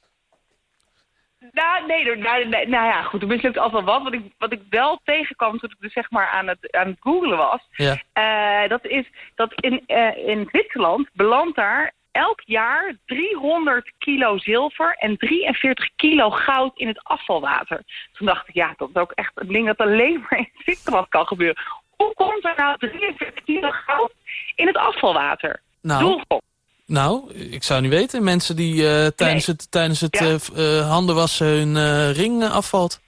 Nou, nee, nou, nee, nou ja, goed, er mislukt altijd wat. Wat ik, wat ik wel tegenkwam toen ik dus zeg maar aan het, aan het googlen was... Ja. Uh, dat is dat in, uh, in Zwitserland belandt daar elk jaar 300 kilo zilver en 43 kilo goud in het afvalwater. Toen dacht ik, ja, dat is ook echt een ding dat alleen maar in Zwitserland kan gebeuren. Hoe komt er nou 43 kilo goud in het afvalwater? Nou. Doelgroep. Nou, ik zou niet weten. Mensen die uh, tijdens Nee. het, tijdens het Ja. uh, uh, handenwassen hun uh, ring afvalt.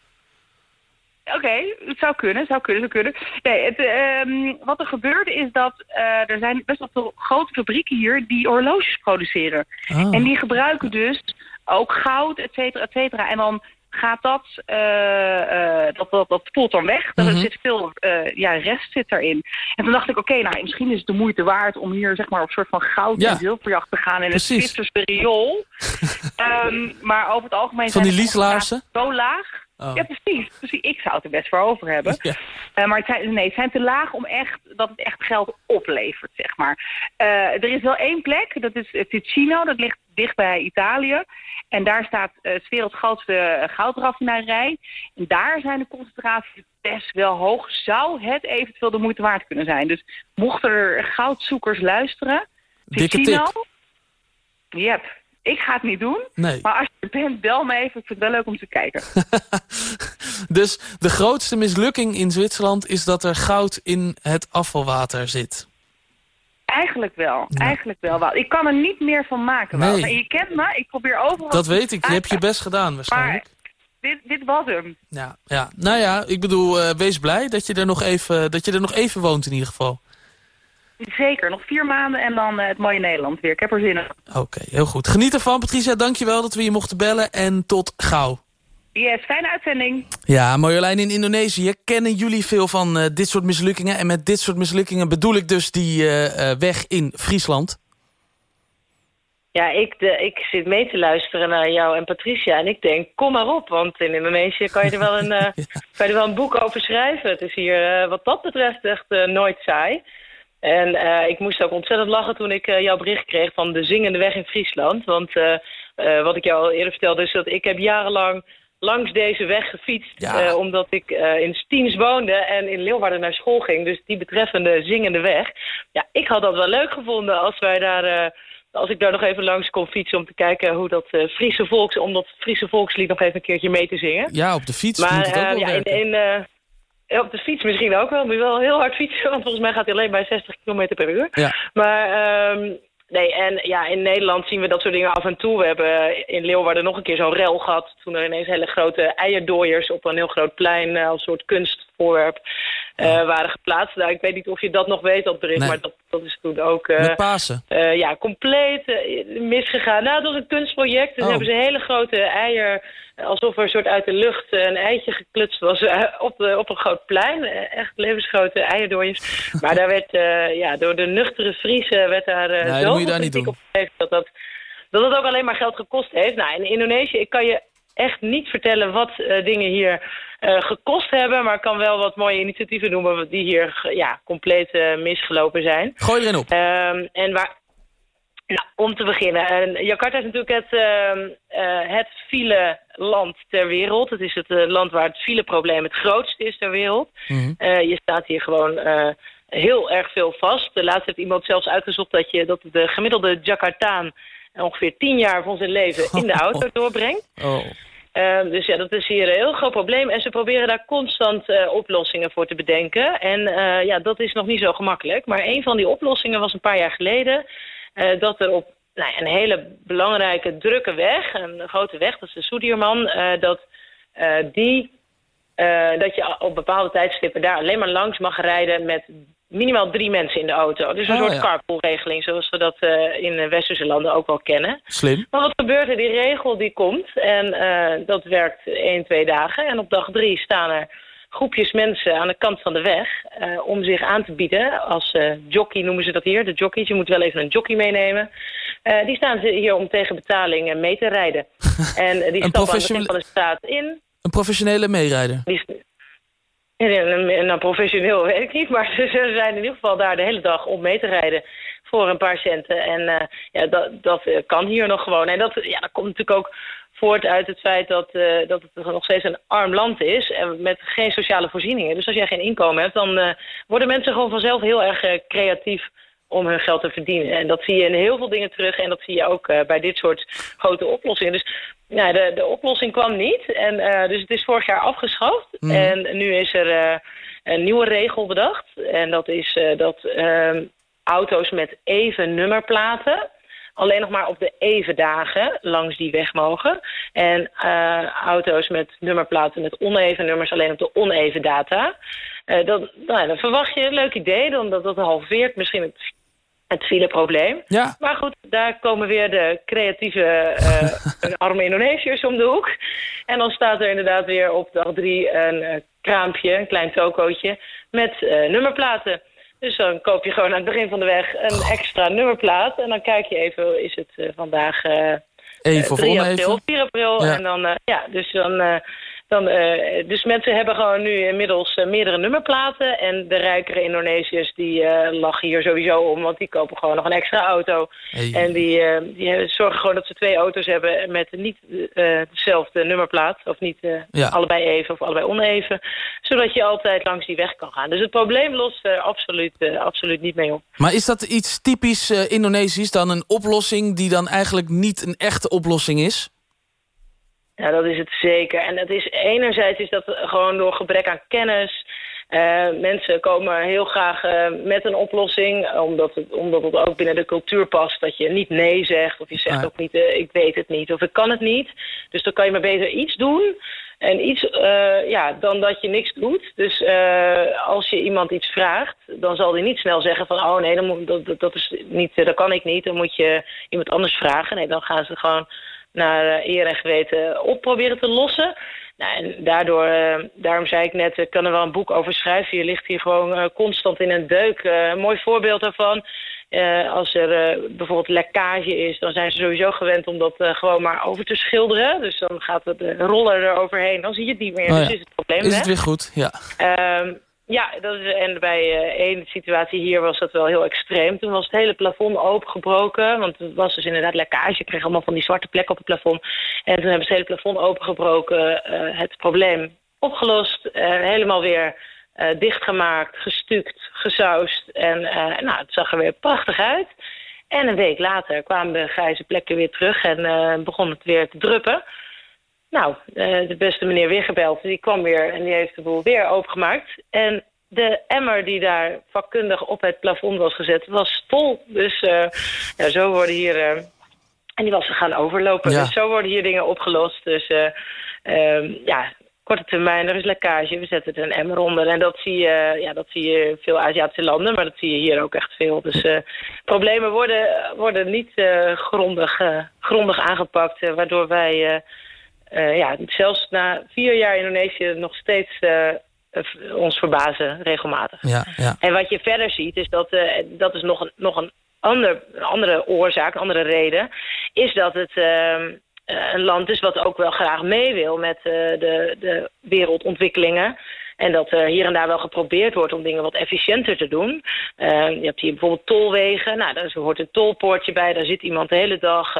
Oké, okay, het zou kunnen, zou kunnen, zou kunnen. Nee, het, um, wat er gebeurde is dat er zijn best wel veel grote fabrieken hier die horloges produceren. Ah. En die gebruiken dus ook goud, et cetera, et cetera. En dan gaat dat, uh, uh, dat, dat, dat spoelt dan weg. Mhm. Er zit veel uh, ja, rest zit erin. En toen dacht ik, oké, okay, nou, misschien is het de moeite waard om hier zeg maar op een soort van goud- Ja. en zilverjacht te gaan in Precies. het Zwitserse riool. um, maar over het algemeen Van zijn die de lieslaarzen? zo laag. Oh. Ja, precies, precies. Ik zou het er best voor over hebben. Ja. Uh, maar het zijn, nee, het zijn te laag om echt, dat het echt geld oplevert, zeg maar. Uh, er is wel één plek, dat is Ticino, dat ligt dicht bij Italië. En daar staat uh, het werelds grootste. En daar zijn de concentraties best wel hoog. Zou het eventueel de moeite waard kunnen zijn. Dus mochten er goudzoekers luisteren... Dikke Ticino, tip. Yep. Ik ga het niet doen. Nee. Maar als je er bent, bel me even. Ik vind het wel leuk om te kijken. Dus de grootste mislukking in Zwitserland is dat er goud in het afvalwater zit. Eigenlijk wel, eigenlijk wel. Ik kan er niet meer van maken. Nee. En je kent me, ik probeer overal... Dat weet ik, je hebt je best gedaan waarschijnlijk. Maar dit, dit was hem. Ja, ja. Nou ja, ik bedoel, eh, wees blij dat je, er nog even, dat je er nog even woont in ieder geval. Zeker, nog vier maanden en dan eh, het mooie Nederland weer. Ik heb er zin in. Oké, heel goed. Geniet ervan, Patricia. Dankjewel dat we je mochten bellen en tot gauw. Yes, fijne uitzending. Ja, Marjolein, in Indonesië kennen jullie veel van eh, dit soort mislukkingen. En met dit soort mislukkingen bedoel ik dus die eh, eh, weg in Friesland. Ja, ik, de, ik zit mee te luisteren naar jou en Patricia. En ik denk, kom maar op. Want in Indonesië kan je er wel een, eh, kan je er wel een boek over schrijven. Het is hier eh, wat dat betreft echt nooit saai. En eh, ik moest ook ontzettend lachen toen ik eh, jouw bericht kreeg van de zingende weg in Friesland. Want eh, wat ik jou al eerder vertelde is dat ik heb jarenlang langs deze weg gefietst. Ja. omdat ik in Stiens woonde en in Leeuwarden naar school ging. Dus die betreffende zingende weg. Ja, ik had dat wel leuk gevonden als wij daar... als ik daar nog even langs kon fietsen om te kijken hoe dat Friese volks, om dat Friese volkslied nog even een keertje mee te zingen. Ja, op de fiets Maar moet het ook wel ja, in, werken. in, op de fiets misschien ook wel. Moet je wel heel hard fietsen, want volgens mij gaat hij alleen bij 60 km per uur. Ja. Maar ehm, nee, en ja, in Nederland zien we dat soort dingen af en toe. We hebben in Leeuwarden nog een keer zo'n rel gehad. Toen er ineens hele grote eierdooiers op een heel groot plein eh, als soort kunstvoorwerp eh, waren geplaatst. Nou, ik weet niet of je dat nog weet, dat bericht, Nee. maar dat, dat is toen ook... eh, Met Pasen. eh, ja, compleet misgegaan. Nou, dat was een kunstproject. Dus Oh. hebben ze hele grote eier, alsof er een soort uit de lucht een eitje geklutst was op, de, op een groot plein. Echt levensgrote eierdooiers. maar daar werd, ja, door de nuchtere Friese werd daar Nee, zoveel moet je daar niet kritiek doen. op gegeven dat dat, dat het ook alleen maar geld gekost heeft. Nou, in Indonesië, ik kan je echt niet vertellen wat eh, dingen hier eh, gekost hebben, maar kan wel wat mooie initiatieven noemen die hier ja, compleet eh, misgelopen zijn. Gooi erin op. Ehm, en waar, nou, om te beginnen. Jakarta is natuurlijk het, ehm, eh, het file-land ter wereld. Het is het land waar het fileprobleem het grootste is ter wereld. Mhm. Je staat hier gewoon heel erg veel vast. De laatste heeft iemand zelfs uitgezocht dat, je, dat de gemiddelde Jakartaan ongeveer tien jaar van zijn leven in de auto doorbrengt. Oh. Ehm, dus ja, dat is hier een heel groot probleem. En ze proberen daar constant eh, oplossingen voor te bedenken. En eh, ja, dat is nog niet zo gemakkelijk. Maar een van die oplossingen was een paar jaar geleden... eh, dat er op nou een hele belangrijke, drukke weg... een grote weg, dat is de Soedierman... dat, die, dat je op bepaalde tijdstippen daar alleen maar langs mag rijden... met minimaal drie mensen in de auto. Dus een Oh, soort ja. carpoolregeling... zoals we dat eh, in de westerse landen ook wel kennen. Slim. Maar wat gebeurt er? Die regel die komt en eh, dat werkt één, twee dagen. En op dag drie staan er groepjes mensen aan de kant van de weg... eh, om zich aan te bieden als eh, jockey noemen ze dat hier. De jockeys, je moet wel even een jockey meenemen. Eh, die staan hier om tegen betaling eh, mee te rijden. en eh, die stappen aan het begin professionele- van de straat in... Een professionele meerijder. Die, ja, nou, nou, professioneel weet ik niet, maar ze zijn in ieder geval daar de hele dag om mee te rijden voor een paar centen. En eh, ja, dat, dat eh, kan hier nog gewoon. En dat, ja, dat komt natuurlijk ook voort uit het feit dat, eh, dat het nog steeds een arm land is en met geen sociale voorzieningen. Dus als jij geen inkomen hebt, dan worden mensen gewoon vanzelf heel erg creatief om hun geld te verdienen. En dat zie je in heel veel dingen terug en dat zie je ook bij dit soort grote oplossingen. Dus nou, de, de oplossing kwam niet. En, eh, dus het is vorig jaar afgeschaft. Mhm. En nu is er eh, een nieuwe regel bedacht. En dat is eh, dat ehm, auto's met even nummerplaten alleen nog maar op de even dagen langs die weg mogen. En auto's met nummerplaten met oneven nummers alleen op de oneven data. Dat, nou, ja, dan verwacht je een leuk idee, dan dat dat halveert misschien het, het fileprobleem. Ja. Maar goed, daar komen weer de creatieve eh, arme Indonesiërs om de hoek. En dan staat er inderdaad weer op dag drie een eh, kraampje, een klein tokootje, met eh, nummerplaten. Dus dan koop je gewoon aan het begin van de weg een extra nummerplaat. En dan kijk je even, is het vandaag Even of 3 oneven. april, 4 april. Ja. En dan, ja, dus dan... dan, eh, dus mensen hebben gewoon nu inmiddels eh, meerdere nummerplaten. En de rijkere Indonesiërs die eh, lachen hier sowieso om. Want die kopen gewoon nog een extra auto. Hey. En die, die zorgen gewoon dat ze twee auto's hebben met niet dezelfde nummerplaat. Of niet Ja. allebei even of allebei oneven. Zodat je altijd langs die weg kan gaan. Dus het probleem lost er absoluut, absoluut niet mee op. Maar is dat iets typisch Indonesisch dan een oplossing... die dan eigenlijk niet een echte oplossing is? Ja, dat is het zeker. En dat is enerzijds is dat gewoon door gebrek aan kennis. Eh, mensen komen heel graag eh, met een oplossing, omdat het, omdat het ook binnen de cultuur past dat je niet nee zegt. Of je zegt ook niet, eh, ik weet het niet, of ik kan het niet. Dus dan kan je maar beter iets doen. En iets, ja, dan dat je niks doet. Dus als je iemand iets vraagt, dan zal hij niet snel zeggen van... oh nee, dan moet, dat, dat, is niet, dat kan ik niet, dan moet je iemand anders vragen. Nee, dan gaan ze gewoon naar eh, eer en geweten op proberen te lossen. Nou, en daardoor, eh, daarom zei ik net, ik kan er wel een boek over schrijven. Je ligt hier gewoon eh, constant in een deuk. Eh, een mooi voorbeeld daarvan. eh, als er eh, bijvoorbeeld lekkage is, dan zijn ze sowieso gewend om dat eh, gewoon maar over te schilderen. Dus dan gaat de roller er overheen, dan zie je het niet meer. Oh dus is het probleem Is het weer goed? Ja. Ja, dat is, en bij eh, één situatie hier was dat wel heel extreem. Toen was het hele plafond opengebroken. Want het was dus inderdaad lekkage. Je kreeg allemaal van die zwarte plekken op het plafond. En toen hebben ze het hele plafond opengebroken. eh, het probleem opgelost. en helemaal weer eh, dichtgemaakt, gestuukt, gesausd. En eh, nou, het zag er weer prachtig uit. En een week later kwamen de grijze plekken weer terug en eh, begon het weer te druppen. Nou, eh, de beste meneer weer gebeld. Die kwam weer en die heeft de boel weer opengemaakt. En de emmer die daar vakkundig op het plafond was gezet, was vol. Dus eh, ja, zo worden hier... eh, en die was gaan overlopen. Ja. Dus zo worden hier dingen opgelost. Dus ehm, ja, korte termijn, er is lekkage. We zetten er een emmer onder. En dat zie je, ja, dat zie je in veel Aziatische landen, maar dat zie je hier ook echt veel. Dus problemen worden, worden niet grondig, grondig aangepakt, waardoor wij... eh, ja, zelfs na vier jaar Indonesië nog steeds eh, eh, ons verbazen regelmatig. Ja, ja. En wat je verder ziet, is dat, dat is nog een, nog een, ander, een andere oorzaak, een andere reden, is dat het ehm, eh, een land is wat ook wel graag mee wil met de, de wereldontwikkelingen. En dat er hier en daar wel geprobeerd wordt om dingen wat efficiënter te doen. Je hebt hier bijvoorbeeld tolwegen. Nou, daar hoort een tolpoortje bij. Daar zit iemand de hele dag,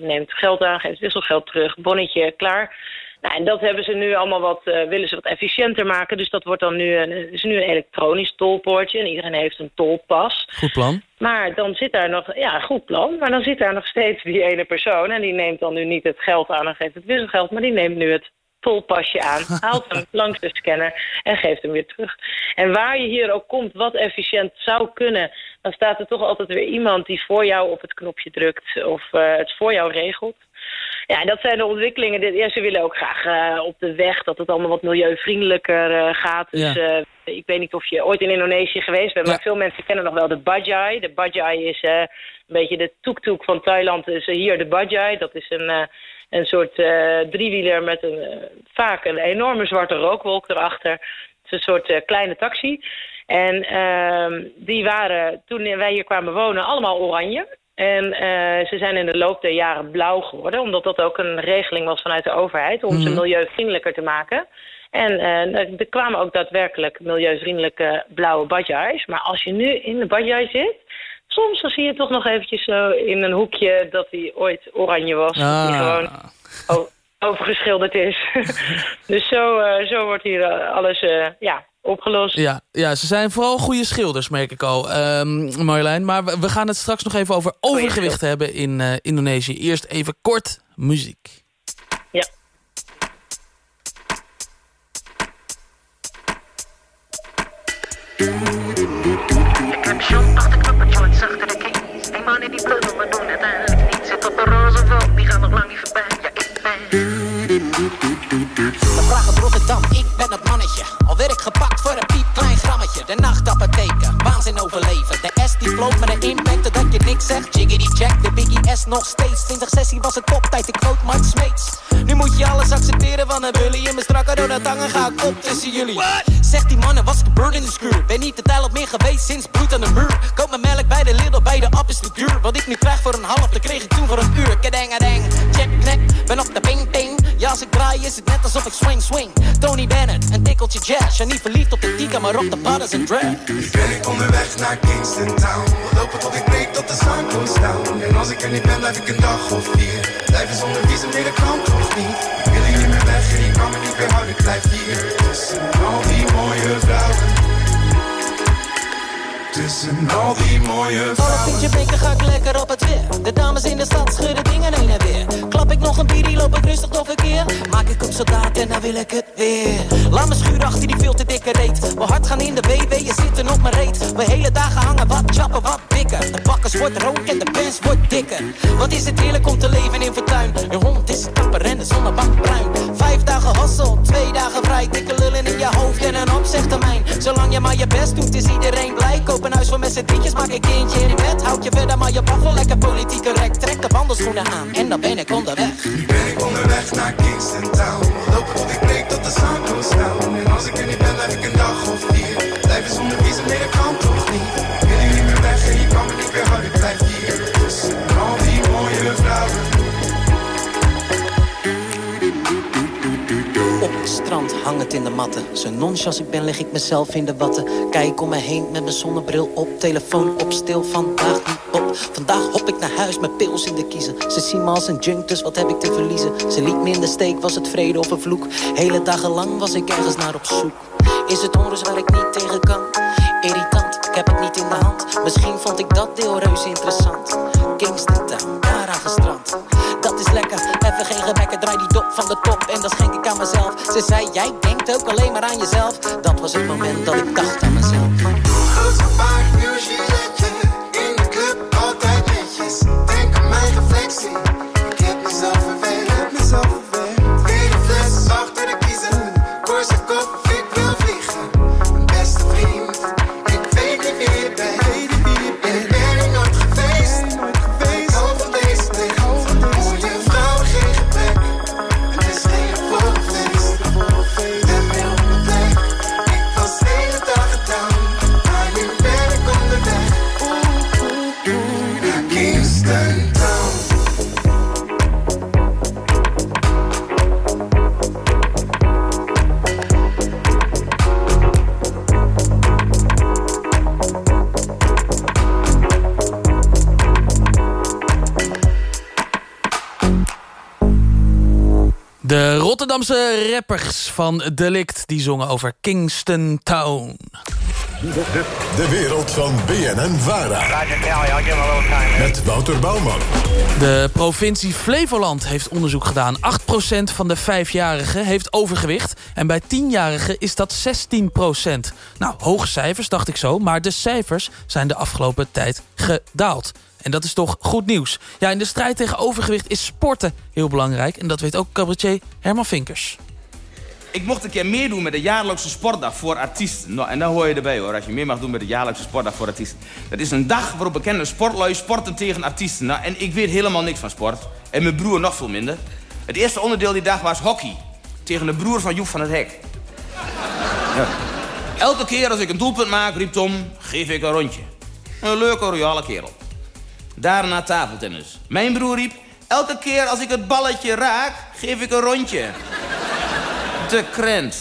neemt geld aan, geeft wisselgeld terug, bonnetje, klaar. Nou, en dat hebben ze nu allemaal wat, eh, willen ze wat efficiënter maken. Dus dat wordt dan nu een, is nu een elektronisch tolpoortje. En iedereen heeft een tolpas. Goed plan. Maar dan zit daar nog, ja, goed plan. Maar dan zit daar nog steeds die ene persoon. En die neemt dan nu niet het geld aan en geeft het wisselgeld. Maar die neemt nu het tolpasje aan. Haalt hem langs de scanner en geeft hem weer terug. En waar je hier ook komt, wat efficiënt zou kunnen. Dan staat er toch altijd weer iemand die voor jou op het knopje drukt. Of eh, het voor jou regelt. Ja, en dat zijn de ontwikkelingen. Ja, ze willen ook graag eh, op de weg dat het allemaal wat milieuvriendelijker eh, gaat. Dus ik weet niet of je ooit in Indonesië geweest bent, maar veel mensen kennen nog wel de Bajai. De Bajai is een beetje de tuk-tuk van Thailand. Dus hier de Bajai, dat is een, een soort eh, driewieler met een, eh, vaak een enorme zwarte rookwolk erachter. Het is een soort eh, kleine taxi. En ehm, die waren, toen wij hier kwamen wonen, allemaal oranje. En ze zijn in de loop der jaren blauw geworden, omdat dat ook een regeling was vanuit de overheid om ze Mhm. milieuvriendelijker te maken. En er- kwamen ook daadwerkelijk milieuvriendelijke blauwe badjais. Maar als je nu in de badjai zit, soms dan zie je toch nog eventjes zo in een hoekje dat hij ooit oranje was. Die Ah. gewoon overgeschilderd is. dus zo, eh, zo wordt hier eh, alles eh, ja, opgelost. Ja, ja, ze zijn vooral goede schilders, merk ik al, Ehm Marjolein. Maar we, gaan het straks nog even over overgewicht hebben in eh, Indonesië. Eerst even kort muziek. Ja. Maar doen uiteindelijk niet. Zit op de roze wolk, die gaan nog lang niet voorbij. Ja, ik ben... We vragen Rotterdam, ik ben het mannetje. Al werd ik gepakt voor een piep klein grammetje. De nachtapotheker, waanzin overleven. De S die vloog met een impact totdat je niks zegt. Jiggity check, de Biggie S nog steeds. 2016 was het toptijd, ik quote Mike Smeets. Nu moet je alles accepteren van een bully. In mijn strakke donatangen ga ik op tussen jullie. Zeg die mannen, was gebeurd in de schuur? Ben niet de tijd op meer geweest sinds bloed aan de muur. Koop mijn melk bij de Lidl, bij de app is te duur. Wat ik nu krijg voor een half, dat kreeg ik toen voor een uur. Kedeng, check, nek, ben op de ping, ping. Ja, als ik draai is het net alsof ik swing, swing. Tony Bennett, een tikkeltje jazz. Ja, niet verliefd op de tika, maar op de padders en drag. Nu ben ik onderweg naar Kingston Town. We lopen tot ik breek tot de zon komt staan? En als ik er niet ben blijf ik een dag of vier. Blijven zonder visum, nee dat kan toch niet? Ik wil hier niet meer weg? En kan me niet weerhouden Ik blijf hier. Tussen al die mooie vrouwen Tussen al die mooie Alle vrouwen. pintje blinken ga ik lekker op het weer. De dames in de stad schudden dingen heen en weer. Klap ik nog een bierie, loop ik rustig door verkeer. Maak ik op soldaat en dan wil ik het weer. Laat me schuren achter die veel te dikke reet. We hard gaan in de BW, je zitten op mijn reet. We hele dagen hangen, wat chappen, wat pikken. De bakkers wordt rood en de pens wordt dikker. Wat is het heerlijk om te leven in Fortuin. Een hond is kapper en de zonnebank bruin. Vijf dagen hassel, twee dagen vrij. Dikke lullen in je hoofd en een opzegtermijn. Zolang je maar je best doet, is iedereen blij. Koop een huis voor met z'n drietjes, maak een kindje in bed. Houd je verder maar je waffel, lekker politiek correct. Trek de wandelschoenen aan en dan ben ik onderweg. Nu ben ik onderweg naar Kingston Town. Lopen tot ik breek tot de zon komt staan. En als ik er niet ben, blijf ik een dag of vier. Blijven zonder visum, nee, dat kan in de matten. Zo nonch als ik ben, leg ik mezelf in de watten. Kijk om me heen met mijn zonnebril op. Telefoon op stil, vandaag niet op. Vandaag hop ik naar huis met pils in de kiezen. Ze zien me als een junk, dus wat heb ik te verliezen? Ze liet me in de steek, was het vrede of een vloek? Hele dagen lang was ik ergens naar op zoek. Is het onrust waar ik niet tegen kan? Irritant, ik heb het niet in de hand. Misschien vond ik dat deel reuze interessant. Kingston Town, daar aan gestrand. Dat is lekker, geen gebekken, draai die dop van de top en dan schenk ik aan mezelf. Ze zei, jij denkt ook alleen maar aan jezelf. Dat was het moment dat ik dacht aan mezelf. Goed gebaard, nieuw giletje. In de club, altijd netjes. Denk aan mijn reflectie. Rotterdamse rappers van Delict die zongen over Kingston Town. De, wereld van BNN Vara. Met Wouter Bouwman. De provincie Flevoland heeft onderzoek gedaan. 8% van de vijfjarigen heeft overgewicht. En bij tienjarigen is dat 16%. Nou, hoge cijfers, dacht ik zo. Maar de cijfers zijn de afgelopen tijd gedaald. En dat is toch goed nieuws. Ja, in de strijd tegen overgewicht is sporten heel belangrijk. En dat weet ook cabaretier Herman Vinkers. Ik mocht een keer meedoen met de jaarlijkse sportdag voor artiesten. Nou, en daar hoor je erbij hoor, als je meer mag doen met de jaarlijkse sportdag voor artiesten. Dat is een dag waarop bekende sportlui sporten tegen artiesten. Nou, en ik weet helemaal niks van sport. En mijn broer nog veel minder. Het eerste onderdeel die dag was hockey. Tegen de broer van Joep van het Hek. Elke keer als ik een doelpunt maak, riep Tom, geef ik een rondje. Een leuke, royale kerel. Daarna tafeltennis. Mijn broer riep, elke keer als ik het balletje raak, geef ik een rondje. De krent.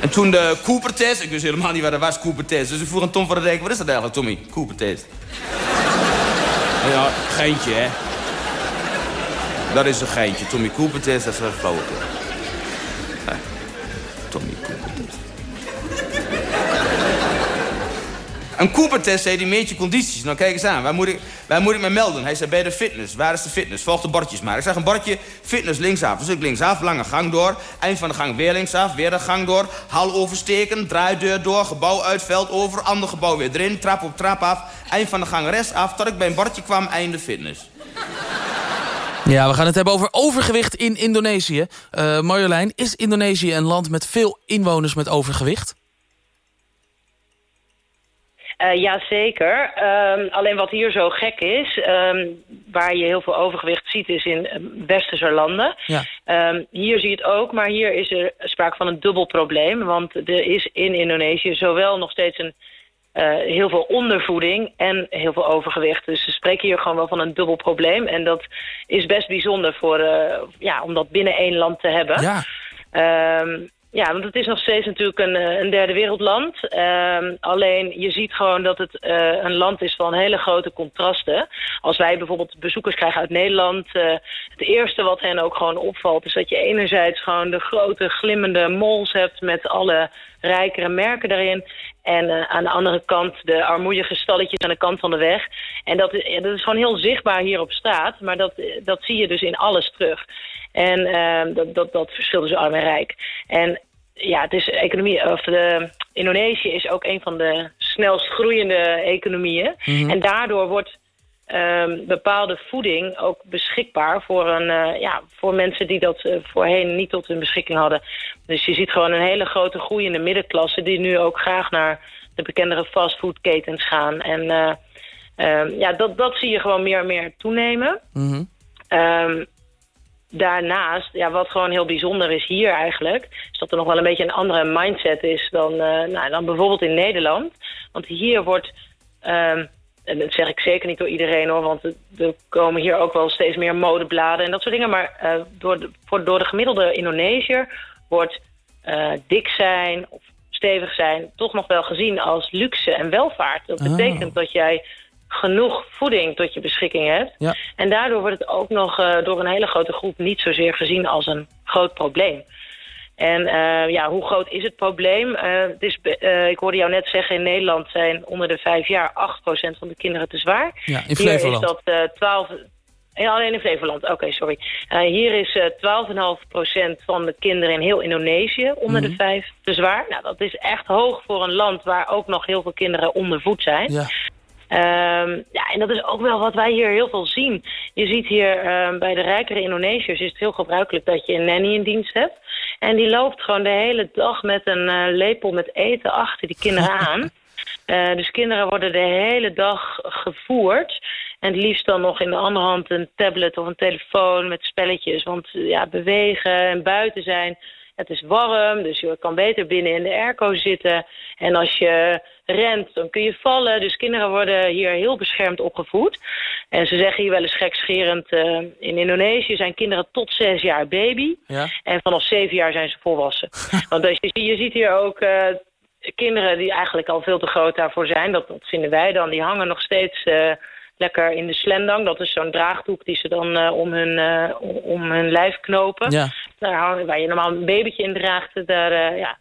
En toen de Cooper-test, ik wist helemaal niet waar dat was, Cooper-test. Dus ik vroeg aan Tom van der Dijk, wat is dat eigenlijk, Tommy? Cooper-test. Ja, geintje, hè. Dat is een geintje. Tommy Cooper-test, dat is een flauwekul. Een Cooper-test, zei die meet je condities. Nou, kijk eens aan. Waar moet, ik, waar moet ik me melden? Hij zei bij de fitness. Waar is de fitness? Volg de bordjes maar. Ik zag een bordje fitness linksaf. Dus ik linksaf, lange gang door. Eind van de gang weer linksaf, weer de gang door. Hal oversteken, draaideur door, gebouw uit, veld over. Ander gebouw weer erin, trap op trap af. Eind van de gang rest af, tot ik bij een bordje kwam, einde fitness. Ja, we gaan het hebben over overgewicht in Indonesië. Eh Marjolein, is Indonesië een land met veel inwoners met overgewicht? Eh Jazeker. Ehm alleen wat hier zo gek is, ehm, waar je heel veel overgewicht ziet, is in eh, westerse landen. Ja. Ehm, hier zie je het ook, maar hier is er sprake van een dubbel probleem. Want er is in Indonesië zowel nog steeds een, eh, heel veel ondervoeding en heel veel overgewicht. Dus ze spreken hier gewoon wel van een dubbel probleem. En dat is best bijzonder voor, ja, om dat binnen één land te hebben. Ja. Ja, want het is nog steeds natuurlijk een, eh, een derde wereldland. Ehm, alleen je ziet gewoon dat het eh, een land is van hele grote contrasten. Als wij bijvoorbeeld bezoekers krijgen uit Nederland... eh, het eerste wat hen ook gewoon opvalt... is dat je enerzijds gewoon de grote glimmende mols hebt... met alle rijkere merken daarin. En aan de andere kant de armoedige stalletjes aan de kant van de weg. En dat, dat is gewoon heel zichtbaar hier op straat. Maar dat, dat zie je dus in alles terug. En ehm, dat, dat, dat verschilt dus arm en rijk. En ja, het is economie, of de, Indonesië is ook een van de snelst groeiende economieën. Mhm. En daardoor wordt ehm, bepaalde voeding ook beschikbaar voor, een, eh, ja, voor mensen die dat eh, voorheen niet tot hun beschikking hadden. Dus je ziet gewoon een hele grote groeiende middenklasse die nu ook graag naar de bekendere fastfoodketens gaan. En eh, ehm, ja, dat, dat zie je gewoon meer en meer toenemen. Ehm, daarnaast, ja, wat gewoon heel bijzonder is hier eigenlijk... is dat er nog wel een beetje een andere mindset is dan, eh, nou, dan bijvoorbeeld in Nederland. Want hier wordt... ehm, en dat zeg ik zeker niet door iedereen hoor, want er- komen hier ook wel steeds meer modebladen en dat soort dingen. Maar eh, door, de, voor, door de gemiddelde Indonesiër wordt eh, dik zijn of stevig zijn toch nog wel gezien als luxe en welvaart. Dat Ah. betekent dat jij genoeg voeding tot je beschikking hebt. Ja. En daardoor wordt het ook nog eh, door een hele grote groep niet zozeer gezien als een groot probleem. En eh, ja, hoe groot is het probleem? Eh, het is, ik hoorde jou net zeggen, in Nederland zijn onder de vijf jaar 8% van de kinderen te zwaar. Ja, in Hier Flevoland. is dat eh 12... Ja, alleen in Flevoland, oké, sorry. Hier is eh 12,5% van de kinderen in heel Indonesië onder Mhm. de vijf te zwaar. Nou, dat is echt hoog voor een land waar ook nog heel veel kinderen ondervoed zijn. Ja. Ehm, ja, en dat is ook wel wat wij hier heel veel zien. Je ziet hier ehm, bij de rijkere Indonesiërs is het heel gebruikelijk dat je een nanny in dienst hebt. En die loopt gewoon de hele dag met een eh, lepel met eten achter die kinderen aan. Eh, dus kinderen worden de hele dag gevoerd. En het liefst dan nog in de andere hand een tablet of een telefoon met spelletjes. Want ja, bewegen en buiten zijn, het is warm, dus je kan beter binnen in de airco zitten. En als je rent, dan kun je vallen. Dus kinderen worden hier heel beschermd opgevoed. En ze zeggen hier wel eens gekscherend... eh, in Indonesië zijn kinderen tot zes jaar baby. Ja. En vanaf zeven jaar zijn ze volwassen. Want als je, je ziet hier ook eh, kinderen die eigenlijk al veel te groot daarvoor zijn. Dat, dat vinden wij dan. Die hangen nog steeds eh, lekker in de slendang. Dat is zo'n draagdoek die ze dan eh, om, hun, eh, om, hun lijf knopen. Ja. Hangen- waar je normaal een babytje in draagt, daar, eh, ja,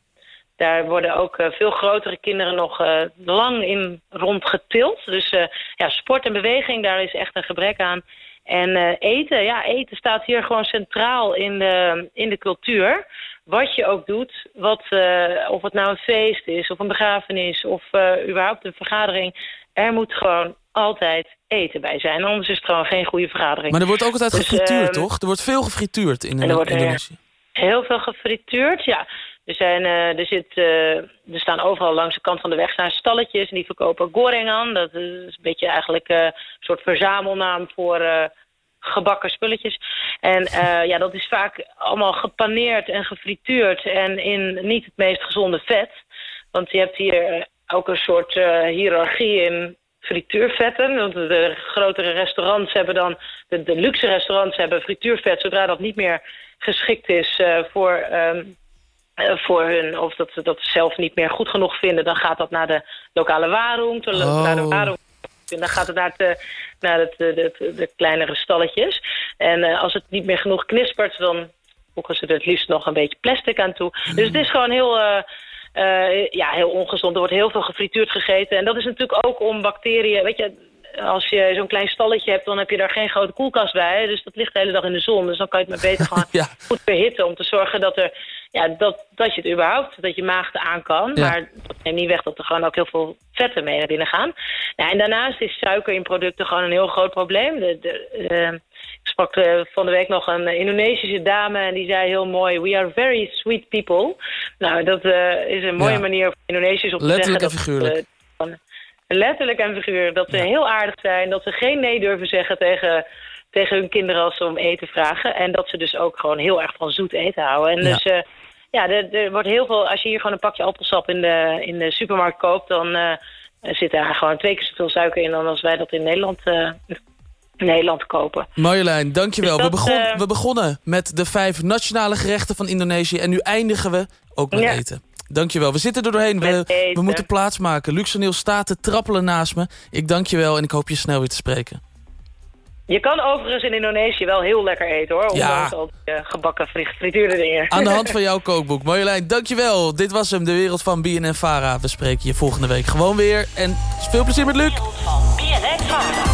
daar worden ook veel grotere kinderen nog lang in rondgetild. Dus ja, sport en beweging, daar is echt een gebrek aan. En eten, ja, eten staat hier gewoon centraal in de, in de cultuur. Wat je ook doet, wat, eh, of het nou een feest is, of een begrafenis, of eh, überhaupt een vergadering. Er moet gewoon altijd eten bij zijn, anders is het gewoon geen goede vergadering. Maar er wordt ook altijd Dus, gefrituurd, ehm, toch? Er wordt veel gefrituurd in wordt, eh, Indonesië. Heel veel gefrituurd, ja. Er, zijn, er, zit, er staan overal langs de kant van de weg staan stalletjes en die verkopen gorengan. Dat is een beetje eigenlijk een soort verzamelnaam voor gebakken spulletjes. En eh, ja, dat is vaak allemaal gepaneerd en gefrituurd en in niet het meest gezonde vet. Want je hebt hier eh, ook een soort eh, hiërarchie in frituurvetten. Want de grotere restaurants hebben dan, de, de luxe restaurants hebben frituurvet. Zodra dat niet meer geschikt is voor, ehm, eh, voor hun, of dat ze dat zelf niet meer goed genoeg vinden, dan gaat dat naar de lokale warung. De, Oh. warung en dan gaat het naar, de, naar het, de, de, de kleinere stalletjes. En eh, als het niet meer genoeg knispert, dan voegen ze er het liefst nog een beetje plastic aan toe. Dus het is gewoon heel, eh, eh, ja, heel ongezond. Er wordt heel veel gefrituurd gegeten. En dat is natuurlijk ook om bacteriën... Weet je, als je zo'n klein stalletje hebt, dan heb je daar geen grote koelkast bij. Dus dat ligt de hele dag in de zon. Dus dan kan je het maar beter gewoon Ja. goed verhitten... om te zorgen dat, er, ja, dat, dat je het überhaupt, dat je maag aan kan. Ja. Maar dat neemt niet weg dat er gewoon ook heel veel vetten mee naar binnen gaan. Ja, en daarnaast is suiker in producten gewoon een heel groot probleem. De, de, eh, ik sprak eh, van de week nog een Indonesische dame en die zei heel mooi... We are very sweet people. Nou, dat eh, is een mooie Ja. manier voor Indonesiërs om te Letterlijk zeggen... en figuurlijk. Dat, eh, letterlijk en figuurlijk. Dat ze heel aardig zijn. Dat ze geen nee durven zeggen tegen, tegen hun kinderen als ze om eten vragen. En dat ze dus ook gewoon heel erg van zoet eten houden. En Ja. dus... eh, ja, er, er wordt heel veel... Als je hier gewoon een pakje appelsap in de, in de supermarkt koopt... dan eh, zit daar gewoon twee keer zoveel suiker in... dan als wij dat in Nederland, eh, in Nederland kopen. Marjolein, dankjewel. Dus we, begon, we begonnen met de vijf nationale gerechten van Indonesië... en nu eindigen we ook met Ja. eten. Dankjewel. We zitten er doorheen. We, we moeten plaatsmaken. Luxoneel staat te trappelen naast me. Ik dank je wel en ik hoop je snel weer te spreken. Je kan overigens in Indonesië wel heel lekker eten hoor. Ja. Ondanks al die eh, gebakken fri- frituurde dingen. Aan de hand van jouw kookboek. Marjolein, dankjewel. Dit was hem, de wereld van BNN Vara. We spreken je volgende week gewoon weer. En veel plezier met Luc. BNN Vara.